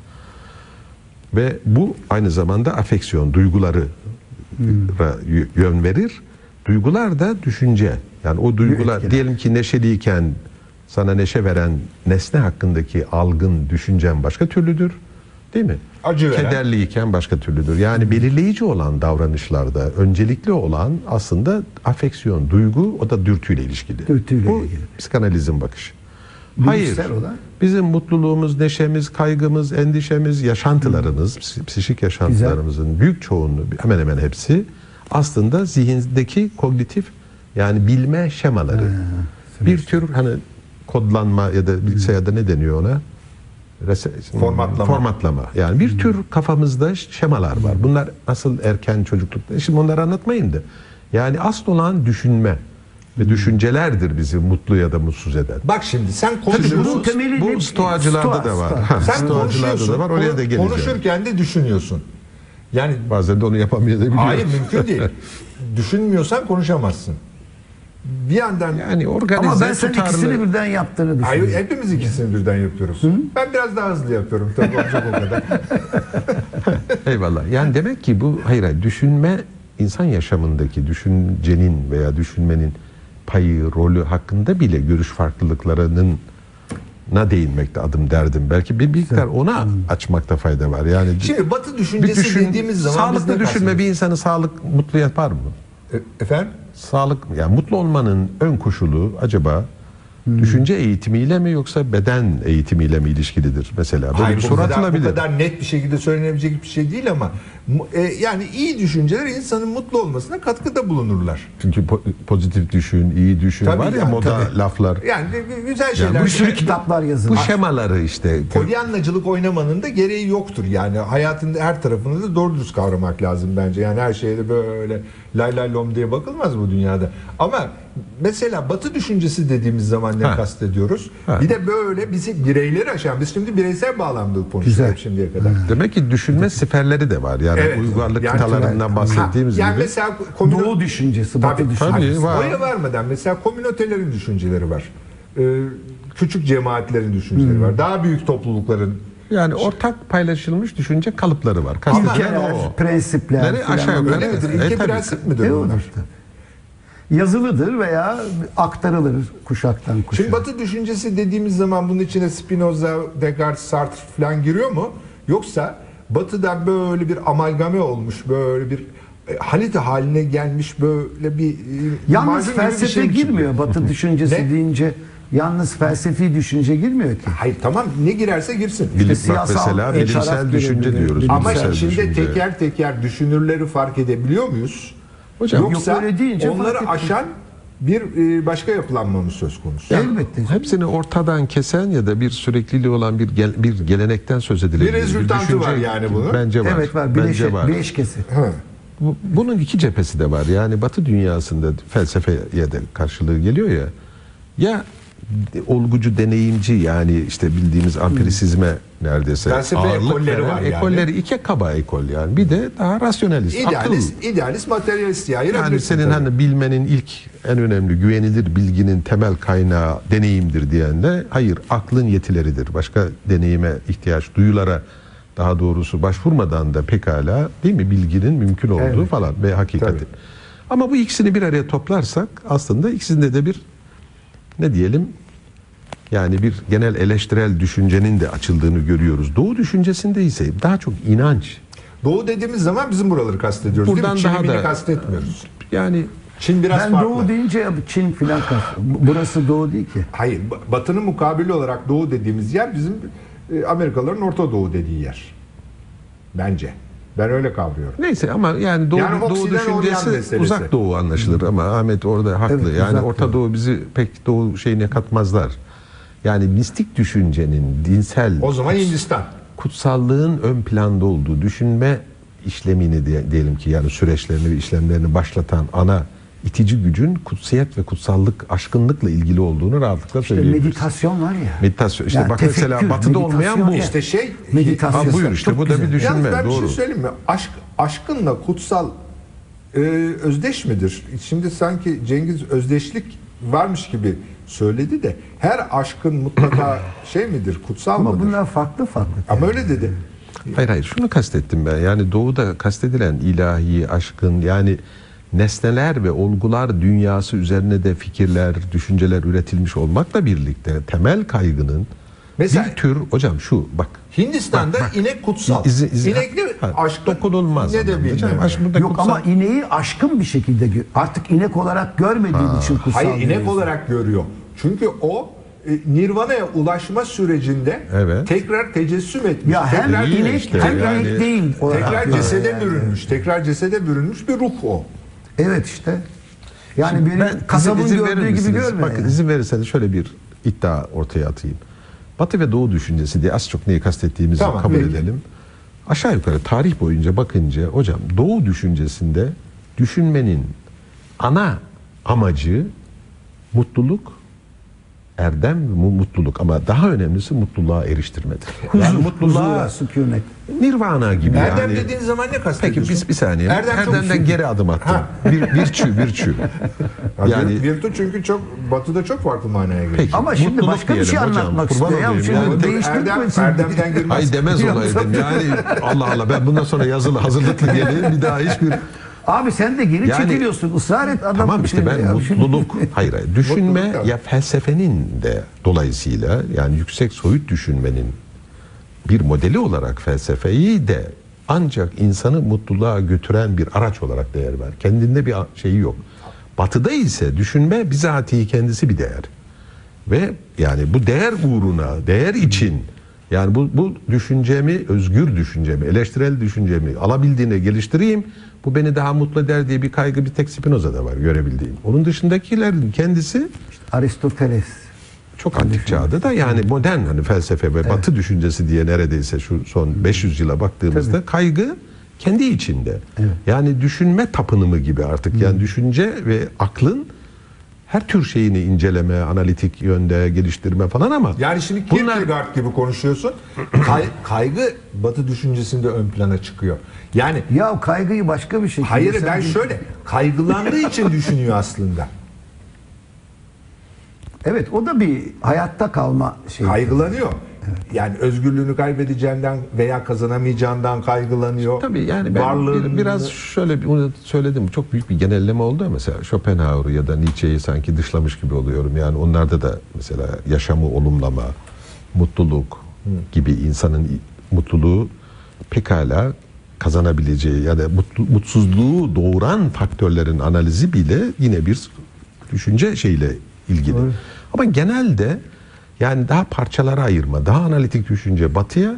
[SPEAKER 2] Ve bu aynı zamanda afeksiyon, duyguları y- yön verir. Duygular da düşünce. Yani o duygular
[SPEAKER 1] Etkiler.
[SPEAKER 2] diyelim ki neşeliyken sana neşe veren nesne hakkındaki algın, düşüncen başka türlüdür. Değil mi?
[SPEAKER 3] Acı veren.
[SPEAKER 2] kederliyken başka türlüdür. Yani belirleyici olan davranışlarda öncelikli olan aslında afeksiyon, duygu o da dürtüyle ilişkili.
[SPEAKER 1] Dürtüyle
[SPEAKER 2] Bu
[SPEAKER 1] ilgili.
[SPEAKER 2] psikanalizin bakışı. Hayır.
[SPEAKER 1] Olan.
[SPEAKER 2] Bizim mutluluğumuz, neşemiz, kaygımız, endişemiz, yaşantılarımız, psi- psişik yaşantılarımızın büyük çoğunluğu hemen hemen hepsi aslında zihindeki kognitif yani bilme şemaları. bir tür hani kodlanma ya da bilgisayarda ne deniyor ona? Rese-
[SPEAKER 3] Formatlama.
[SPEAKER 2] Formatlama. Yani bir tür kafamızda şemalar var. Bunlar nasıl erken çocuklukta. Şimdi onları anlatmayın da. Yani asıl olan düşünme ve düşüncelerdir bizi mutlu ya da mutsuz eden.
[SPEAKER 3] Bak şimdi sen konuşuyorsun.
[SPEAKER 2] bu,
[SPEAKER 1] temeli
[SPEAKER 2] bu
[SPEAKER 1] Stoa,
[SPEAKER 2] da var. Ha,
[SPEAKER 3] Sen
[SPEAKER 2] stoacılarda
[SPEAKER 3] konuşuyorsun.
[SPEAKER 2] da var. Oraya da geleceğim.
[SPEAKER 3] Konuşurken de düşünüyorsun. Yani
[SPEAKER 2] Bazen de onu yapamayabiliyor.
[SPEAKER 3] hayır mümkün değil. Düşünmüyorsan konuşamazsın. Bir yandan
[SPEAKER 2] Yani organize
[SPEAKER 1] Ama ben sen
[SPEAKER 2] tutarlı.
[SPEAKER 1] ikisini birden yaptığını
[SPEAKER 3] Hayır,
[SPEAKER 1] düşünüyorum.
[SPEAKER 3] hepimiz ikisini birden yapıyoruz. Ben biraz daha hızlı yapıyorum tabii olacak o kadar.
[SPEAKER 2] Eyvallah. Yani demek ki bu hayır, hayır düşünme insan yaşamındaki düşüncenin veya düşünmenin payı, rolü hakkında bile görüş farklılıklarının na değinmekte adım derdim. Belki bir miktar ona açmakta fayda var. Yani
[SPEAKER 3] Şimdi Batı düşüncesi
[SPEAKER 2] düşün,
[SPEAKER 3] dediğimiz zaman biz
[SPEAKER 2] sağlıklı
[SPEAKER 3] ne
[SPEAKER 2] düşünme
[SPEAKER 3] kastediyoruz?
[SPEAKER 2] bir insanı sağlık mutlu yapar mı?
[SPEAKER 3] E, Efendim?
[SPEAKER 2] Sağlık yani mutlu olmanın ön koşulu acaba düşünce eğitimiyle mi yoksa beden eğitimiyle mi ilişkilidir mesela? Böyle
[SPEAKER 3] Hayır,
[SPEAKER 2] bir
[SPEAKER 3] bu
[SPEAKER 2] soru
[SPEAKER 3] kadar, bu
[SPEAKER 2] atılabilir.
[SPEAKER 3] kadar net bir şekilde söylenebilecek bir şey değil ama e, yani iyi düşünceler insanın mutlu olmasına katkıda bulunurlar.
[SPEAKER 2] Çünkü po- pozitif düşün, iyi düşün
[SPEAKER 3] Tabii
[SPEAKER 2] var ya
[SPEAKER 3] yani,
[SPEAKER 2] moda
[SPEAKER 3] tabii.
[SPEAKER 2] laflar.
[SPEAKER 3] Yani güzel şeyler.
[SPEAKER 1] Bir sürü kitaplar
[SPEAKER 2] Bu
[SPEAKER 1] yazılmış.
[SPEAKER 2] şemaları işte
[SPEAKER 3] Polyanlacılık oynamanın da gereği yoktur. Yani hayatın her tarafını da doğru düz kavramak lazım bence. Yani her şeye de böyle lay lay lom diye bakılmaz bu dünyada. Ama mesela batı düşüncesi dediğimiz zaman ne
[SPEAKER 2] Ha.
[SPEAKER 3] kastediyoruz?
[SPEAKER 2] Ha.
[SPEAKER 3] Bir de böyle bizi bireyleri aşan, biz şimdi bireysel bağlamda hep şimdiye kadar.
[SPEAKER 2] demek ki düşünme siperleri de var. Yani
[SPEAKER 3] Evet.
[SPEAKER 2] uygarlık
[SPEAKER 3] Yani-
[SPEAKER 2] kıtalarından bahsettiğimiz
[SPEAKER 3] yani
[SPEAKER 2] gibi.
[SPEAKER 3] mesela komüno-
[SPEAKER 1] Doğu düşüncesi, batı
[SPEAKER 3] Tabii,
[SPEAKER 1] düşüncesi.
[SPEAKER 2] Tabii, var.
[SPEAKER 3] Oraya varmadan mesela komünotelerin düşünceleri var. Ee, küçük cemaatlerin düşünceleri var. Daha büyük toplulukların
[SPEAKER 2] Yani ortak paylaşılmış düşünce kalıpları var. Kastedilen
[SPEAKER 1] İlkeler,
[SPEAKER 2] o.
[SPEAKER 1] prensipler.
[SPEAKER 2] Leri
[SPEAKER 1] filan
[SPEAKER 2] aşağı yukarı-
[SPEAKER 3] öyle midir?
[SPEAKER 2] E,
[SPEAKER 3] İlke
[SPEAKER 2] tabii.
[SPEAKER 3] prensip midir
[SPEAKER 1] E,
[SPEAKER 3] bunlar?
[SPEAKER 1] olur tabii. Yazılıdır veya aktarılır kuşaktan kuşağa.
[SPEAKER 3] Şimdi Batı düşüncesi dediğimiz zaman bunun içine Spinoza, Descartes, Sartre falan giriyor mu? Yoksa Batı'dan böyle bir amalgame olmuş, böyle bir e, halite haline gelmiş böyle bir e,
[SPEAKER 1] Yalnız
[SPEAKER 3] gibi bir
[SPEAKER 1] felsefe
[SPEAKER 3] şey çıkıyor?
[SPEAKER 1] girmiyor Batı düşüncesi
[SPEAKER 3] Ne?
[SPEAKER 1] deyince. Yalnız felsefi düşünce girmiyor ki.
[SPEAKER 3] Hayır tamam ne girerse girsin.
[SPEAKER 2] Bilim, bak
[SPEAKER 1] siyasal
[SPEAKER 2] mesela bilimsel düşünce diyoruz.
[SPEAKER 3] Ama içinde
[SPEAKER 2] düşünce.
[SPEAKER 3] teker teker düşünürleri fark edebiliyor muyuz?
[SPEAKER 2] Hocam,
[SPEAKER 3] Yoksa
[SPEAKER 1] yok öyle deyince
[SPEAKER 3] onları aşan bir e, başka yapılanma mı söz konusu?
[SPEAKER 1] Elbette.
[SPEAKER 2] Hepsini ortadan kesen ya da bir sürekliliği olan bir gel- bir gelenekten söz edilebilir.
[SPEAKER 3] Bir rezultantı var yani bunun.
[SPEAKER 2] Bence var.
[SPEAKER 1] Evet var.
[SPEAKER 2] Bence
[SPEAKER 1] Bileşe,
[SPEAKER 2] var.
[SPEAKER 1] bileşkesi.
[SPEAKER 3] Ha.
[SPEAKER 2] Bu- Bunun iki cephesi de var. Yani Batı dünyasında felsefeye de karşılığı geliyor ya. Ya olgucu deneyimci yani işte bildiğimiz ampirisizme neredeyse
[SPEAKER 3] Felsefe ekolleri var yani.
[SPEAKER 2] ekolleri iki kaba ekol yani. Bir de daha rasyonalist, akıl.
[SPEAKER 3] İdealist, idealist, materyalist diye
[SPEAKER 2] Yani senin hani bilmenin ilk en önemli güvenilir bilginin temel kaynağı deneyimdir diyen de hayır aklın yetileridir. Başka deneyime ihtiyaç duyulara daha doğrusu başvurmadan da pekala değil mi bilginin mümkün olduğu
[SPEAKER 1] Evet.
[SPEAKER 2] falan ve hakikati.
[SPEAKER 3] Tabii.
[SPEAKER 2] Ama bu ikisini bir araya toplarsak aslında ikisinde de bir ne diyelim yani bir genel eleştirel düşüncenin de açıldığını görüyoruz. Doğu düşüncesinde ise daha çok inanç.
[SPEAKER 3] Doğu dediğimiz zaman bizim buraları kastediyoruz
[SPEAKER 2] Buradan
[SPEAKER 3] değil mi?
[SPEAKER 2] daha
[SPEAKER 3] Çin'i
[SPEAKER 2] da-
[SPEAKER 3] kastetmiyoruz.
[SPEAKER 2] Yani
[SPEAKER 3] Çin biraz
[SPEAKER 1] ben
[SPEAKER 3] farklı.
[SPEAKER 1] Doğu deyince Çin filan kast- Burası Doğu değil ki.
[SPEAKER 3] Hayır, ba- Batı'nın mukabili olarak Doğu dediğimiz yer bizim e, Amerikalıların Orta Doğu dediği yer. Bence. Ben öyle kavruyorum.
[SPEAKER 2] Neyse ama yani Doğu,
[SPEAKER 3] Yani
[SPEAKER 2] Doğu düşüncesi uzak Doğu anlaşılır ama Ahmet orada haklı.
[SPEAKER 1] Evet,
[SPEAKER 2] yani Orta
[SPEAKER 1] Doğu.
[SPEAKER 2] Doğu bizi pek Doğu şeyine katmazlar. Yani mistik düşüncenin dinsel
[SPEAKER 3] O zaman Hindistan.
[SPEAKER 2] kutsallığın ön planda olduğu düşünme işlemini diye- diyelim ki yani süreçlerini ve işlemlerini başlatan ana itici gücün kutsiyet ve kutsallık, aşkınlıkla ilgili olduğunu rahatlıkla
[SPEAKER 1] İşte
[SPEAKER 2] söyleyebiliriz.
[SPEAKER 1] meditasyon var ya.
[SPEAKER 2] Meditasyon. İşte
[SPEAKER 1] Yani
[SPEAKER 2] bak mesela
[SPEAKER 1] tefekkür,
[SPEAKER 2] batıda olmayan bu.
[SPEAKER 1] meditasyon.
[SPEAKER 3] İşte şey
[SPEAKER 1] Meditasyon.
[SPEAKER 2] Ha, buyur işte
[SPEAKER 1] Çok
[SPEAKER 2] bu da bir
[SPEAKER 1] güzel.
[SPEAKER 2] düşünme.
[SPEAKER 3] Yalnız ben bir
[SPEAKER 2] doğru.
[SPEAKER 3] şey söyleyeyim mi? Aşk, aşkınla kutsal e, özdeş midir? Şimdi sanki Cengiz özdeşlik varmış gibi söyledi de her aşkın mutlaka şey midir? Kutsal
[SPEAKER 1] Ama
[SPEAKER 3] mıdır?
[SPEAKER 1] bunlar farklı farklı.
[SPEAKER 3] Ama öyle dedi.
[SPEAKER 2] Hayır hayır şunu kastettim ben. Yani doğuda kastedilen ilahi, aşkın yani nesneler ve olgular dünyası üzerine de fikirler, düşünceler üretilmiş olmakla birlikte temel kaygının
[SPEAKER 3] Mesela-
[SPEAKER 2] bir tür hocam şu bak
[SPEAKER 3] Hindistan'da
[SPEAKER 2] Bak, bak.
[SPEAKER 3] inek kutsal.
[SPEAKER 2] İzi- izi-
[SPEAKER 3] İnek ne?
[SPEAKER 2] Ha,
[SPEAKER 3] Aşk
[SPEAKER 2] dokunulmaz
[SPEAKER 3] Ne de
[SPEAKER 2] burada
[SPEAKER 1] Yok
[SPEAKER 2] kutsal.
[SPEAKER 1] ama ineği aşkın bir şekilde artık inek olarak görmediğin için kutsal.
[SPEAKER 3] Hayır inek olarak görüyor. Çünkü o e, Nirvana'ya ulaşma sürecinde
[SPEAKER 2] Evet.
[SPEAKER 3] tekrar tecessüm etmiş.
[SPEAKER 1] Ya hem
[SPEAKER 3] tekrar,
[SPEAKER 1] inek
[SPEAKER 2] işte,
[SPEAKER 1] hem
[SPEAKER 2] yani-
[SPEAKER 1] inek değil
[SPEAKER 3] tekrar cesede bürünmüş. Tekrar cesede bürünmüş bir ruh o.
[SPEAKER 1] Evet işte. Yani
[SPEAKER 2] Şimdi
[SPEAKER 1] benim
[SPEAKER 2] ben
[SPEAKER 1] kasabın
[SPEAKER 2] izin-
[SPEAKER 1] gördüğü gibi görme.
[SPEAKER 2] Bakın
[SPEAKER 1] yani.
[SPEAKER 2] izin verirseniz şöyle bir iddia ortaya atayım. Batı ve Doğu düşüncesi diye az çok neyi kastettiğimizi
[SPEAKER 3] Tamam,
[SPEAKER 2] kabul
[SPEAKER 3] peki.
[SPEAKER 2] edelim. Aşağı yukarı tarih boyunca bakınca hocam Doğu düşüncesinde düşünmenin ana amacı mutluluk, erdem ve mu- mutluluk ama daha önemlisi mutluluğa eriştirmedir.
[SPEAKER 1] Huzur,
[SPEAKER 2] yani mutluluğa
[SPEAKER 1] sükunet.
[SPEAKER 2] nirvana gibi
[SPEAKER 3] Erdem
[SPEAKER 2] yani.
[SPEAKER 3] dediğin zaman ne
[SPEAKER 2] Peki
[SPEAKER 3] kastediyorsun?
[SPEAKER 2] bir, bir saniye.
[SPEAKER 3] Erdem
[SPEAKER 2] Erdem'den geri adım attım.
[SPEAKER 3] Ha.
[SPEAKER 2] Bir, birçü, birçü.
[SPEAKER 3] Ya
[SPEAKER 2] yani
[SPEAKER 3] vir- virtü çünkü çok batıda çok farklı manaya geliyor.
[SPEAKER 2] Peki.
[SPEAKER 1] Ama şimdi
[SPEAKER 2] Mutluluk
[SPEAKER 1] başka bir şey
[SPEAKER 2] hocam.
[SPEAKER 1] anlatmak
[SPEAKER 2] Kurban
[SPEAKER 1] istiyor. Ya
[SPEAKER 2] olayım
[SPEAKER 1] şimdi
[SPEAKER 2] ya.
[SPEAKER 3] Erdem,
[SPEAKER 1] değiştirmesin.
[SPEAKER 3] Erdem'den girmez.
[SPEAKER 2] Ay demez olaydım yani Allah Allah ben bundan sonra yazılı hazırlıklı geleyim bir daha hiçbir
[SPEAKER 1] Abi sen de geri
[SPEAKER 2] Yani-
[SPEAKER 1] çekiliyorsun. Israr et adam.
[SPEAKER 2] tamam işte ben
[SPEAKER 1] Ya
[SPEAKER 2] mutluluk hayır hayır düşünme
[SPEAKER 3] Mutluluk
[SPEAKER 2] ya felsefenin de dolayısıyla yani yüksek soyut düşünmenin bir modeli olarak felsefeyi de ancak insanı mutluluğa götüren bir araç olarak değer ver. Kendinde bir şeyi yok. Batıda ise düşünme bizatihi kendisi bir değer. Ve yani bu değer uğruna, değer için yani bu, bu düşüncemi, özgür düşüncemi, eleştirel düşüncemi alabildiğine geliştireyim. Bu beni daha mutlu eder diye bir kaygı bir tek Spinoza'da var görebildiğim. Onun dışındakilerin kendisi
[SPEAKER 1] Aristoteles.
[SPEAKER 2] çok antik çağda da yani modern hani felsefe ve batı düşüncesi diye neredeyse şu son 500 yıla baktığımızda kaygı kendi içinde. Yani düşünme tapınımı gibi artık. Yani düşünce ve aklın her tür şeyini inceleme, analitik yönde geliştirme falan ama
[SPEAKER 3] Yani şimdi
[SPEAKER 2] bunlar
[SPEAKER 3] Kierkegaard gibi konuşuyorsun. Kay- kaygı batı düşüncesinde ön plana çıkıyor. Yani
[SPEAKER 1] Ya kaygıyı başka bir şekilde.
[SPEAKER 3] hayır ben
[SPEAKER 1] bir-
[SPEAKER 3] şöyle kaygılandığı için düşünüyor aslında.
[SPEAKER 1] Evet o da bir hayatta kalma şeyi.
[SPEAKER 3] Kaygılanıyor. Yani özgürlüğünü kaybedeceğinden veya kazanamayacağından kaygılanıyor.
[SPEAKER 2] Tabii yani ben
[SPEAKER 3] Varlığın-
[SPEAKER 2] bir- biraz şöyle bir onu söyledim. Çok büyük bir genelleme oldu mesela Schopenhauer'u ya da Nietzsche'yi sanki dışlamış gibi oluyorum. Yani onlarda da mesela yaşamı olumlama, mutluluk gibi insanın mutluluğu pekala kazanabileceği ya da mutlu- mutsuzluğu doğuran faktörlerin analizi bile yine bir düşünce şeyle ilgili. Ama genelde yani daha parçalara ayırma, daha analitik düşünce batıya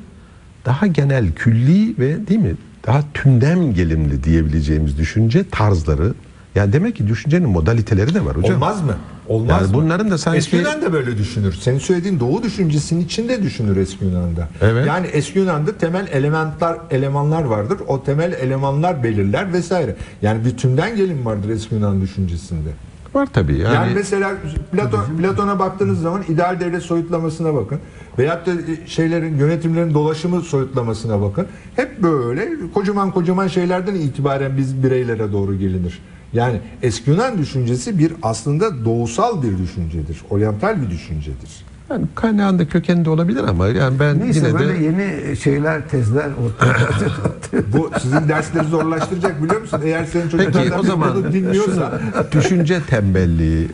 [SPEAKER 2] daha genel külli ve değil mi daha tümden gelimli diyebileceğimiz düşünce tarzları yani demek ki düşüncenin modaliteleri de var hocam.
[SPEAKER 3] Olmaz mı? Olmaz
[SPEAKER 2] Yani
[SPEAKER 3] mı?
[SPEAKER 2] bunların da sanki-
[SPEAKER 3] Eski Yunan da böyle düşünür. Senin söylediğin Doğu düşüncesinin içinde düşünür eski Yunan'da.
[SPEAKER 2] Evet.
[SPEAKER 3] Yani eski Yunan'da temel elementler elemanlar vardır. O temel elemanlar belirler vesaire. Yani bir tümden gelim vardır eski Yunan düşüncesinde.
[SPEAKER 2] Var tabii yani,
[SPEAKER 3] Yani, mesela Platon, Platon'a baktığınız zaman ideal devlet soyutlamasına bakın. Veyahut da şeylerin yönetimlerin dolaşımı soyutlamasına bakın. Hep böyle kocaman kocaman şeylerden itibaren biz bireylere doğru gelinir. Yani eski Yunan düşüncesi bir aslında doğusal bir düşüncedir. Oryantal bir düşüncedir.
[SPEAKER 2] Yani kaynağında kökeninde olabilir ama yani ben
[SPEAKER 1] Neyse
[SPEAKER 2] yine
[SPEAKER 1] böyle
[SPEAKER 2] de
[SPEAKER 1] yeni şeyler, tezler ortaya.
[SPEAKER 3] Bu sizin dersleri zorlaştıracak biliyor musun? Eğer senin
[SPEAKER 2] Peki
[SPEAKER 3] çocuklardan
[SPEAKER 2] o
[SPEAKER 3] biri
[SPEAKER 2] zaman
[SPEAKER 3] dinliyorsa
[SPEAKER 2] düşünce tembelliği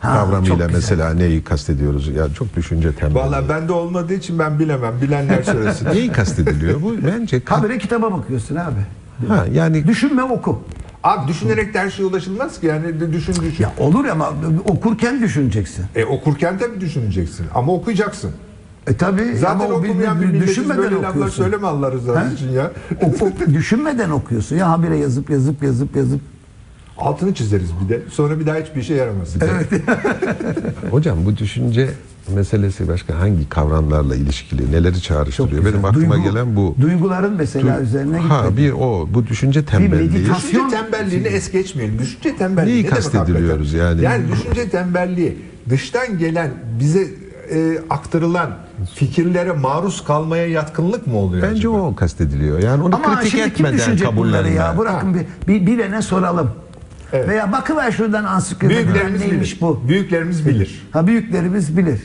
[SPEAKER 1] Ha,
[SPEAKER 2] kavramıyla mesela neyi kastediyoruz? Yani çok düşünce tembelliği.
[SPEAKER 3] Valla bende olmadığı için ben bilemem. Bilenler söylesin.
[SPEAKER 2] Neyi kastediliyor bu? Bence
[SPEAKER 1] Habire kitaba bakıyorsun abi.
[SPEAKER 2] ha, yani
[SPEAKER 1] Düşünme oku.
[SPEAKER 3] Abi düşünerek de her şeye ulaşılmaz ki. Yani düşün düşün.
[SPEAKER 1] Ya olur ama okurken düşüneceksin.
[SPEAKER 3] E okurken tabii düşüneceksin ama okuyacaksın.
[SPEAKER 1] E tabi
[SPEAKER 3] Zaten
[SPEAKER 1] ama o
[SPEAKER 3] okumayan bir
[SPEAKER 1] düşünmeden
[SPEAKER 3] böyle laflar
[SPEAKER 1] okuyorsun.
[SPEAKER 3] söyleme Allah rızası için ya.
[SPEAKER 1] O- o- düşünmeden okuyorsun. Ya habire yazıp yazıp yazıp yazıp.
[SPEAKER 3] Altını çizeriz bir de. Sonra bir daha hiçbir işe yaramaz. Evet.
[SPEAKER 2] hocam bu düşünce meselesi başka hangi kavramlarla ilişkili? Neleri çağrıştırıyor? Benim aklıma
[SPEAKER 1] Duygu-
[SPEAKER 2] gelen bu.
[SPEAKER 1] Duyguların mesela üzerine
[SPEAKER 2] Ha
[SPEAKER 1] gitmek.
[SPEAKER 2] bir o bu düşünce tembelliği.
[SPEAKER 1] meditasyon-
[SPEAKER 3] Düşünce tembelliğini es geçmeyelim. Düşünce tembelliği
[SPEAKER 2] Neyi
[SPEAKER 3] ne
[SPEAKER 2] kastediliyoruz yani?
[SPEAKER 3] Yani düşünce tembelliği dıştan gelen bize e, aktarılan fikirlere maruz kalmaya yatkınlık mı oluyor
[SPEAKER 2] Bence
[SPEAKER 3] acaba?
[SPEAKER 2] o kastediliyor. Yani onu
[SPEAKER 1] Ama
[SPEAKER 2] kritik etmeden kabullenme.
[SPEAKER 1] ya? Bırakın bir, bir birine soralım.
[SPEAKER 3] Evet.
[SPEAKER 1] Veya bakıver şuradan ansiklopediden
[SPEAKER 3] Büyüklerimiz
[SPEAKER 1] neymiş
[SPEAKER 3] bilir.
[SPEAKER 1] bu?
[SPEAKER 3] Büyüklerimiz bilir.
[SPEAKER 1] Ha büyüklerimiz bilir.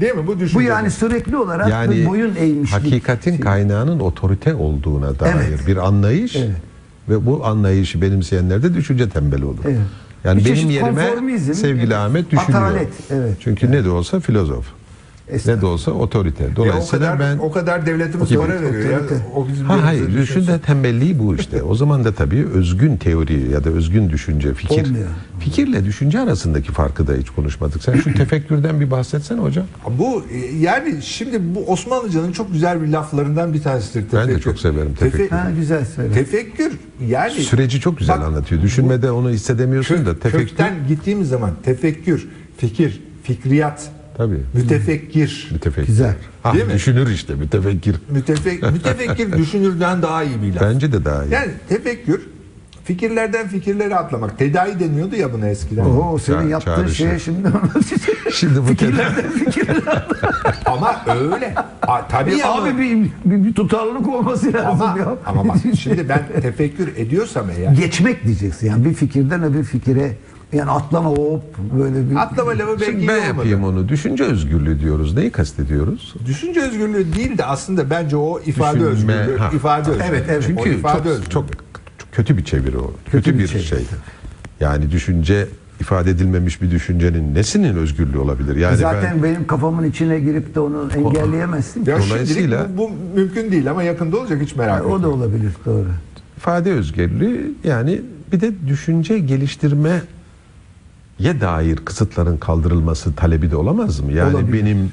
[SPEAKER 3] Değil mi? Bu düşünce.
[SPEAKER 1] Bu yani sürekli olarak
[SPEAKER 2] Yani
[SPEAKER 1] bir boyun eğmişlik.
[SPEAKER 2] hakikatin kaynağının otorite olduğuna dair
[SPEAKER 1] Evet.
[SPEAKER 2] bir anlayış
[SPEAKER 1] Evet.
[SPEAKER 2] ve bu anlayışı benimseyenler de düşünce tembeli olur.
[SPEAKER 1] Evet.
[SPEAKER 2] Yani
[SPEAKER 1] Bir
[SPEAKER 2] benim yerime sevgili
[SPEAKER 1] evet.
[SPEAKER 2] Ahmet düşünüyor.
[SPEAKER 1] Atalet, evet.
[SPEAKER 2] Çünkü ne de olsa filozof. Ne de olsa otorite.
[SPEAKER 3] Ya o
[SPEAKER 2] Dolayısıyla
[SPEAKER 3] kadar
[SPEAKER 2] ben
[SPEAKER 3] o kadar devletimiz
[SPEAKER 2] Gibi.
[SPEAKER 3] para veriyor. Ya.
[SPEAKER 1] Otorite.
[SPEAKER 3] O bizim
[SPEAKER 2] Ha hayır, düşünce tembelliği bu işte. O zaman da tabii özgün teori ya da özgün düşünce, fikir.
[SPEAKER 1] Olmuyor.
[SPEAKER 2] Fikirle düşünce arasındaki farkı da hiç konuşmadık. Sen şu tefekkürden bir bahsetsene hocam.
[SPEAKER 3] Bu e, yani şimdi bu Osmanlıcanın çok güzel bir laflarından bir tanesidir.
[SPEAKER 2] Ben de
[SPEAKER 3] tefekkür.
[SPEAKER 2] çok severim
[SPEAKER 3] Tefe-
[SPEAKER 2] tefekkür.
[SPEAKER 1] Ha güzel söyle.
[SPEAKER 3] Tefekkür yani
[SPEAKER 2] Süreci çok güzel
[SPEAKER 3] Bak,
[SPEAKER 2] anlatıyor. Düşünmede onu hissedemiyorsun
[SPEAKER 3] kö-
[SPEAKER 2] da tefekkür.
[SPEAKER 3] kökten gittiğimiz zaman tefekkür, fikir, fikriyat,
[SPEAKER 2] Tabii.
[SPEAKER 3] mütefekkir.
[SPEAKER 2] Mütefekkir.
[SPEAKER 1] Güzel.
[SPEAKER 2] Ah,
[SPEAKER 3] Değil mi?
[SPEAKER 2] düşünür işte mütefekkir.
[SPEAKER 3] Mütefek, mütefekkir düşünürden daha iyi bir laf.
[SPEAKER 2] Bence de daha iyi.
[SPEAKER 3] Yani tefekkür fikirlerden fikirlere atlamak. Tedavi deniyordu ya buna eskiden.
[SPEAKER 1] Oo senin
[SPEAKER 2] Ça-
[SPEAKER 1] yaptığın
[SPEAKER 2] çağrışım.
[SPEAKER 1] şeye şimdi
[SPEAKER 2] Şimdi bu
[SPEAKER 1] fikirlerden fikirler.
[SPEAKER 3] Ama öyle. A, tabii ama,
[SPEAKER 1] Abi bir, bir, bir tutarlılık olması lazım
[SPEAKER 3] ama,
[SPEAKER 1] ya.
[SPEAKER 3] ama bak şimdi ben tefekkür ediyorsam eğer
[SPEAKER 1] Geçmek diyeceksin yani bir fikirden öbür fikire yani atlama hop böyle bir
[SPEAKER 3] atlama lafı belki
[SPEAKER 2] Şimdi
[SPEAKER 3] iyi
[SPEAKER 2] ben
[SPEAKER 3] olmadı.
[SPEAKER 2] yapayım onu. Düşünce özgürlüğü diyoruz. Neyi kastediyoruz?
[SPEAKER 3] Düşünce özgürlüğü değil de aslında bence o ifade
[SPEAKER 2] Düşünme-
[SPEAKER 3] özgürlüğü.
[SPEAKER 2] ha.
[SPEAKER 3] ifade özgürlüğü.
[SPEAKER 1] Evet, evet.
[SPEAKER 3] O
[SPEAKER 2] Çünkü
[SPEAKER 3] ifade
[SPEAKER 2] çok,
[SPEAKER 3] özgürlüğü.
[SPEAKER 2] çok, çok kötü bir çeviri o. Kötü,
[SPEAKER 1] bir
[SPEAKER 2] bir
[SPEAKER 1] çeviri,
[SPEAKER 2] şey. Yani düşünce ifade edilmemiş bir düşüncenin nesinin özgürlüğü olabilir? Yani
[SPEAKER 1] Zaten
[SPEAKER 2] ben
[SPEAKER 1] benim kafamın içine girip de onu engelleyemezsin.
[SPEAKER 3] Ya
[SPEAKER 2] Dolayısıyla-
[SPEAKER 3] şimdilik bu, bu mümkün değil ama yakında olacak hiç merak
[SPEAKER 1] Yani o da olabilir doğru.
[SPEAKER 2] ifade özgürlüğü yani bir de düşünce geliştirmeye dair kısıtların kaldırılması talebi de olamaz mı? Yani
[SPEAKER 1] Olabilir.
[SPEAKER 2] benim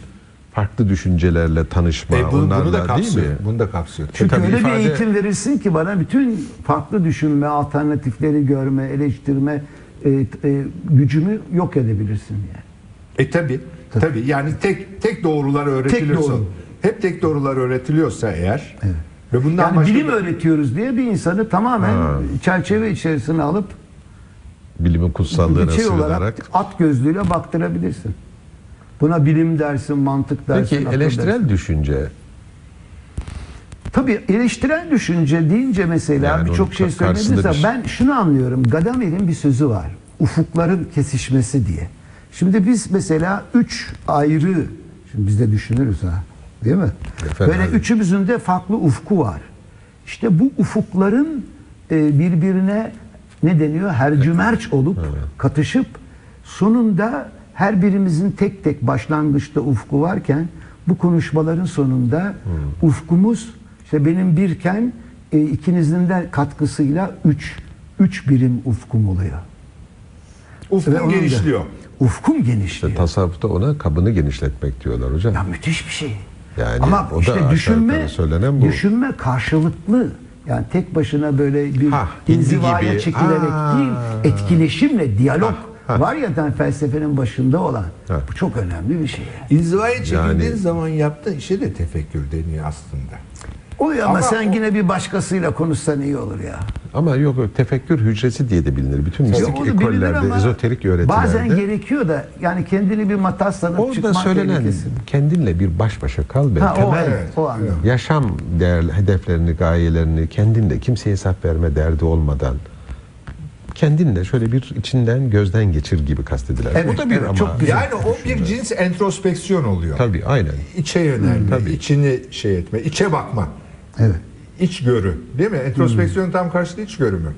[SPEAKER 2] farklı düşüncelerle tanışma
[SPEAKER 3] E, bu- bunu,
[SPEAKER 2] onlarla
[SPEAKER 3] da
[SPEAKER 2] değil
[SPEAKER 3] kapsıyor.
[SPEAKER 2] mi?
[SPEAKER 3] Bunu da kapsıyor.
[SPEAKER 1] Çünkü
[SPEAKER 2] tabii
[SPEAKER 1] öyle
[SPEAKER 2] ifade-
[SPEAKER 1] bir eğitim verirsin ki bana bütün farklı düşünme, alternatifleri görme, eleştirme e, e, gücümü yok edebilirsin yani.
[SPEAKER 3] E tabi. Tabi yani tek tek doğrular öğretiliyorsa,
[SPEAKER 1] doğru.
[SPEAKER 3] hep tek doğrular öğretiliyorsa eğer ve bundan
[SPEAKER 1] Yani
[SPEAKER 3] başka
[SPEAKER 1] bilim öğretiyoruz diye bir insanı tamamen
[SPEAKER 2] Ha.
[SPEAKER 1] çerçeve içerisine alıp
[SPEAKER 2] Bilimin kutsallığına
[SPEAKER 1] şey olarak
[SPEAKER 2] sığınarak.
[SPEAKER 1] at gözlüğüyle baktırabilirsin. Buna bilim dersin, mantık dersin.
[SPEAKER 2] Peki eleştirel
[SPEAKER 1] dersin.
[SPEAKER 2] düşünce
[SPEAKER 1] Tabii eleştirel düşünce deyince mesela
[SPEAKER 2] Yani
[SPEAKER 1] birçok şey söylenirse
[SPEAKER 2] bir-
[SPEAKER 1] ben şunu anlıyorum. Gadamer'in bir sözü var. Ufukların kesişmesi diye. Şimdi biz mesela üç ayrı, şimdi biz de düşünürüz ha. Değil mi?
[SPEAKER 2] Efendim,
[SPEAKER 1] Böyle
[SPEAKER 2] hadi.
[SPEAKER 1] üçümüzün de farklı ufku var. İşte bu ufukların e, birbirine ne deniyor? Hercümerç olup katışıp sonunda her birimizin tek tek başlangıçta ufku varken bu konuşmaların sonunda ufkumuz işte benim birken e, ikinizin de katkısıyla üç üç birim ufkum oluyor. Ve
[SPEAKER 3] ufkun
[SPEAKER 1] onun da-
[SPEAKER 3] genişliyor.
[SPEAKER 1] Ufkum genişliyor.
[SPEAKER 2] tasavvufta ona kabını genişletmek diyorlar hocam.
[SPEAKER 1] Ya müthiş bir şey.
[SPEAKER 2] Yani
[SPEAKER 1] Ama işte düşünme,
[SPEAKER 2] söylenen bu.
[SPEAKER 1] düşünme karşılıklı. Yani tek başına böyle bir
[SPEAKER 2] Ha,
[SPEAKER 1] inzivaya çekilerek
[SPEAKER 2] Aa.
[SPEAKER 1] değil, etkileşimle, diyalog
[SPEAKER 2] Ha, ha.
[SPEAKER 1] var ya yani felsefenin başında olan.
[SPEAKER 2] Ha.
[SPEAKER 1] Bu çok önemli bir şey.
[SPEAKER 3] İnzivaya çekildiğin
[SPEAKER 2] Yani-
[SPEAKER 3] zaman yaptığın işe de tefekkür deniyor aslında.
[SPEAKER 1] Oluyor ama,
[SPEAKER 3] Ama
[SPEAKER 1] sen
[SPEAKER 3] o-
[SPEAKER 1] yine bir başkasıyla konuşsan iyi olur ya.
[SPEAKER 2] Ama yok yok, tefekkür hücresi diye de bilinir. Bütün
[SPEAKER 1] Yok,
[SPEAKER 2] mistik ekollerde, ezoterik öğretilerde.
[SPEAKER 1] Bazen gerekiyor da yani kendini bir mataslanıp
[SPEAKER 2] Orada
[SPEAKER 1] çıkmak
[SPEAKER 2] söylenen
[SPEAKER 1] tehlikesi.
[SPEAKER 2] kendinle bir baş başa kal ve
[SPEAKER 1] Ha, o
[SPEAKER 2] temel
[SPEAKER 1] evet, o
[SPEAKER 2] yaşam değer, hedeflerini, gayelerini kendinle kimseye hesap verme derdi olmadan kendinle şöyle bir içinden gözden geçir gibi kastediler.
[SPEAKER 1] Evet,
[SPEAKER 2] Bu da bir
[SPEAKER 1] evet,
[SPEAKER 2] ama
[SPEAKER 1] çok güzel.
[SPEAKER 3] Yani o bir cins entrospeksiyon oluyor.
[SPEAKER 2] tabii aynen.
[SPEAKER 3] İçe yönelme,
[SPEAKER 2] Tabii.
[SPEAKER 3] içini şey etme, içe bakma.
[SPEAKER 1] Evet.
[SPEAKER 3] İç görü. Değil mi? Entrospeksiyonun tam karşılığı iç görü mü?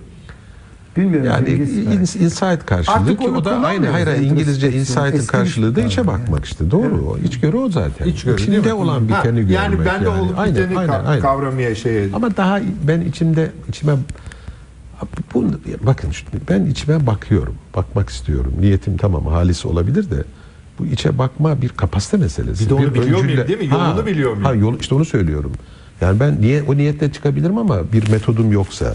[SPEAKER 1] Bilmiyorum.
[SPEAKER 2] Yani ins- insight karşılığı
[SPEAKER 1] Artık
[SPEAKER 2] ki o da aynı hayır hayır, İngilizce insight'ın karşılığı da
[SPEAKER 1] bir-
[SPEAKER 2] içe bakmak işte. Doğru. O içgörü o zaten.
[SPEAKER 3] İçgörü, değil
[SPEAKER 2] İçinde olan
[SPEAKER 3] Ha,
[SPEAKER 2] biteni görmek.
[SPEAKER 3] Yani bende olup
[SPEAKER 2] Aynen,
[SPEAKER 3] biteni
[SPEAKER 2] aynen,
[SPEAKER 3] ka-
[SPEAKER 2] aynen.
[SPEAKER 3] kavramaya şey
[SPEAKER 2] Ama daha ben içimde içime bu, bakın şimdi ben içime bakıyorum. Bakmak istiyorum. Niyetim tamam halis olabilir de bu içe bakma bir kapasite meselesi.
[SPEAKER 3] Bir de onu biliyor
[SPEAKER 2] öncülle-
[SPEAKER 3] muyum, değil mi? Yolunu biliyor muyum?
[SPEAKER 2] Ha, yol, işte onu söylüyorum. Yani ben niye o niyetle çıkabilirim ama bir metodum yoksa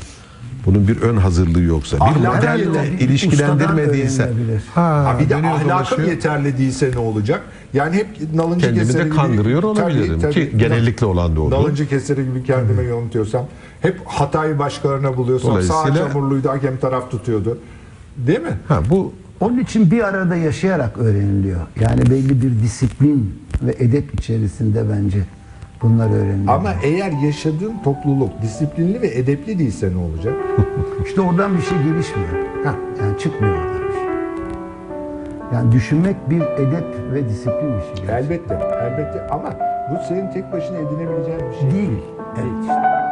[SPEAKER 2] bunun bir ön hazırlığı yoksa, bir modelle ilişkilendirmediyse,
[SPEAKER 1] öğrenilebilir.
[SPEAKER 3] Ha, bir de ahlakım yeterli değilse ne olacak? Yani hep nalıncı
[SPEAKER 2] Kendimi
[SPEAKER 3] keseri
[SPEAKER 2] de
[SPEAKER 3] gibi-
[SPEAKER 2] kandırıyor
[SPEAKER 3] Tabii,
[SPEAKER 2] olabilirim
[SPEAKER 3] tabii.
[SPEAKER 2] ki genellikle olan da olur.
[SPEAKER 3] Nalıncı keseri gibi kendime yontuyorsam, hep hatayı başkalarına buluyorsam, sağ çamurluydu, hakem taraf tutuyordu. Değil mi?
[SPEAKER 2] Ha bu
[SPEAKER 1] Onun için bir arada yaşayarak öğreniliyor. Yani belli bir disiplin ve edep içerisinde bence bunlar öğreniliyor.
[SPEAKER 3] Ama eğer yaşadığın topluluk disiplinli ve edepli değilse ne olacak?
[SPEAKER 1] işte oradan bir şey gelişmiyor.
[SPEAKER 3] Ha.
[SPEAKER 1] Yani çıkmıyor oradan bir şey. Yani düşünmek bir edep ve disiplin işi.
[SPEAKER 3] elbette, elbette ama bu senin tek başına edinebileceğin bir şey
[SPEAKER 1] Değil. Evet işte.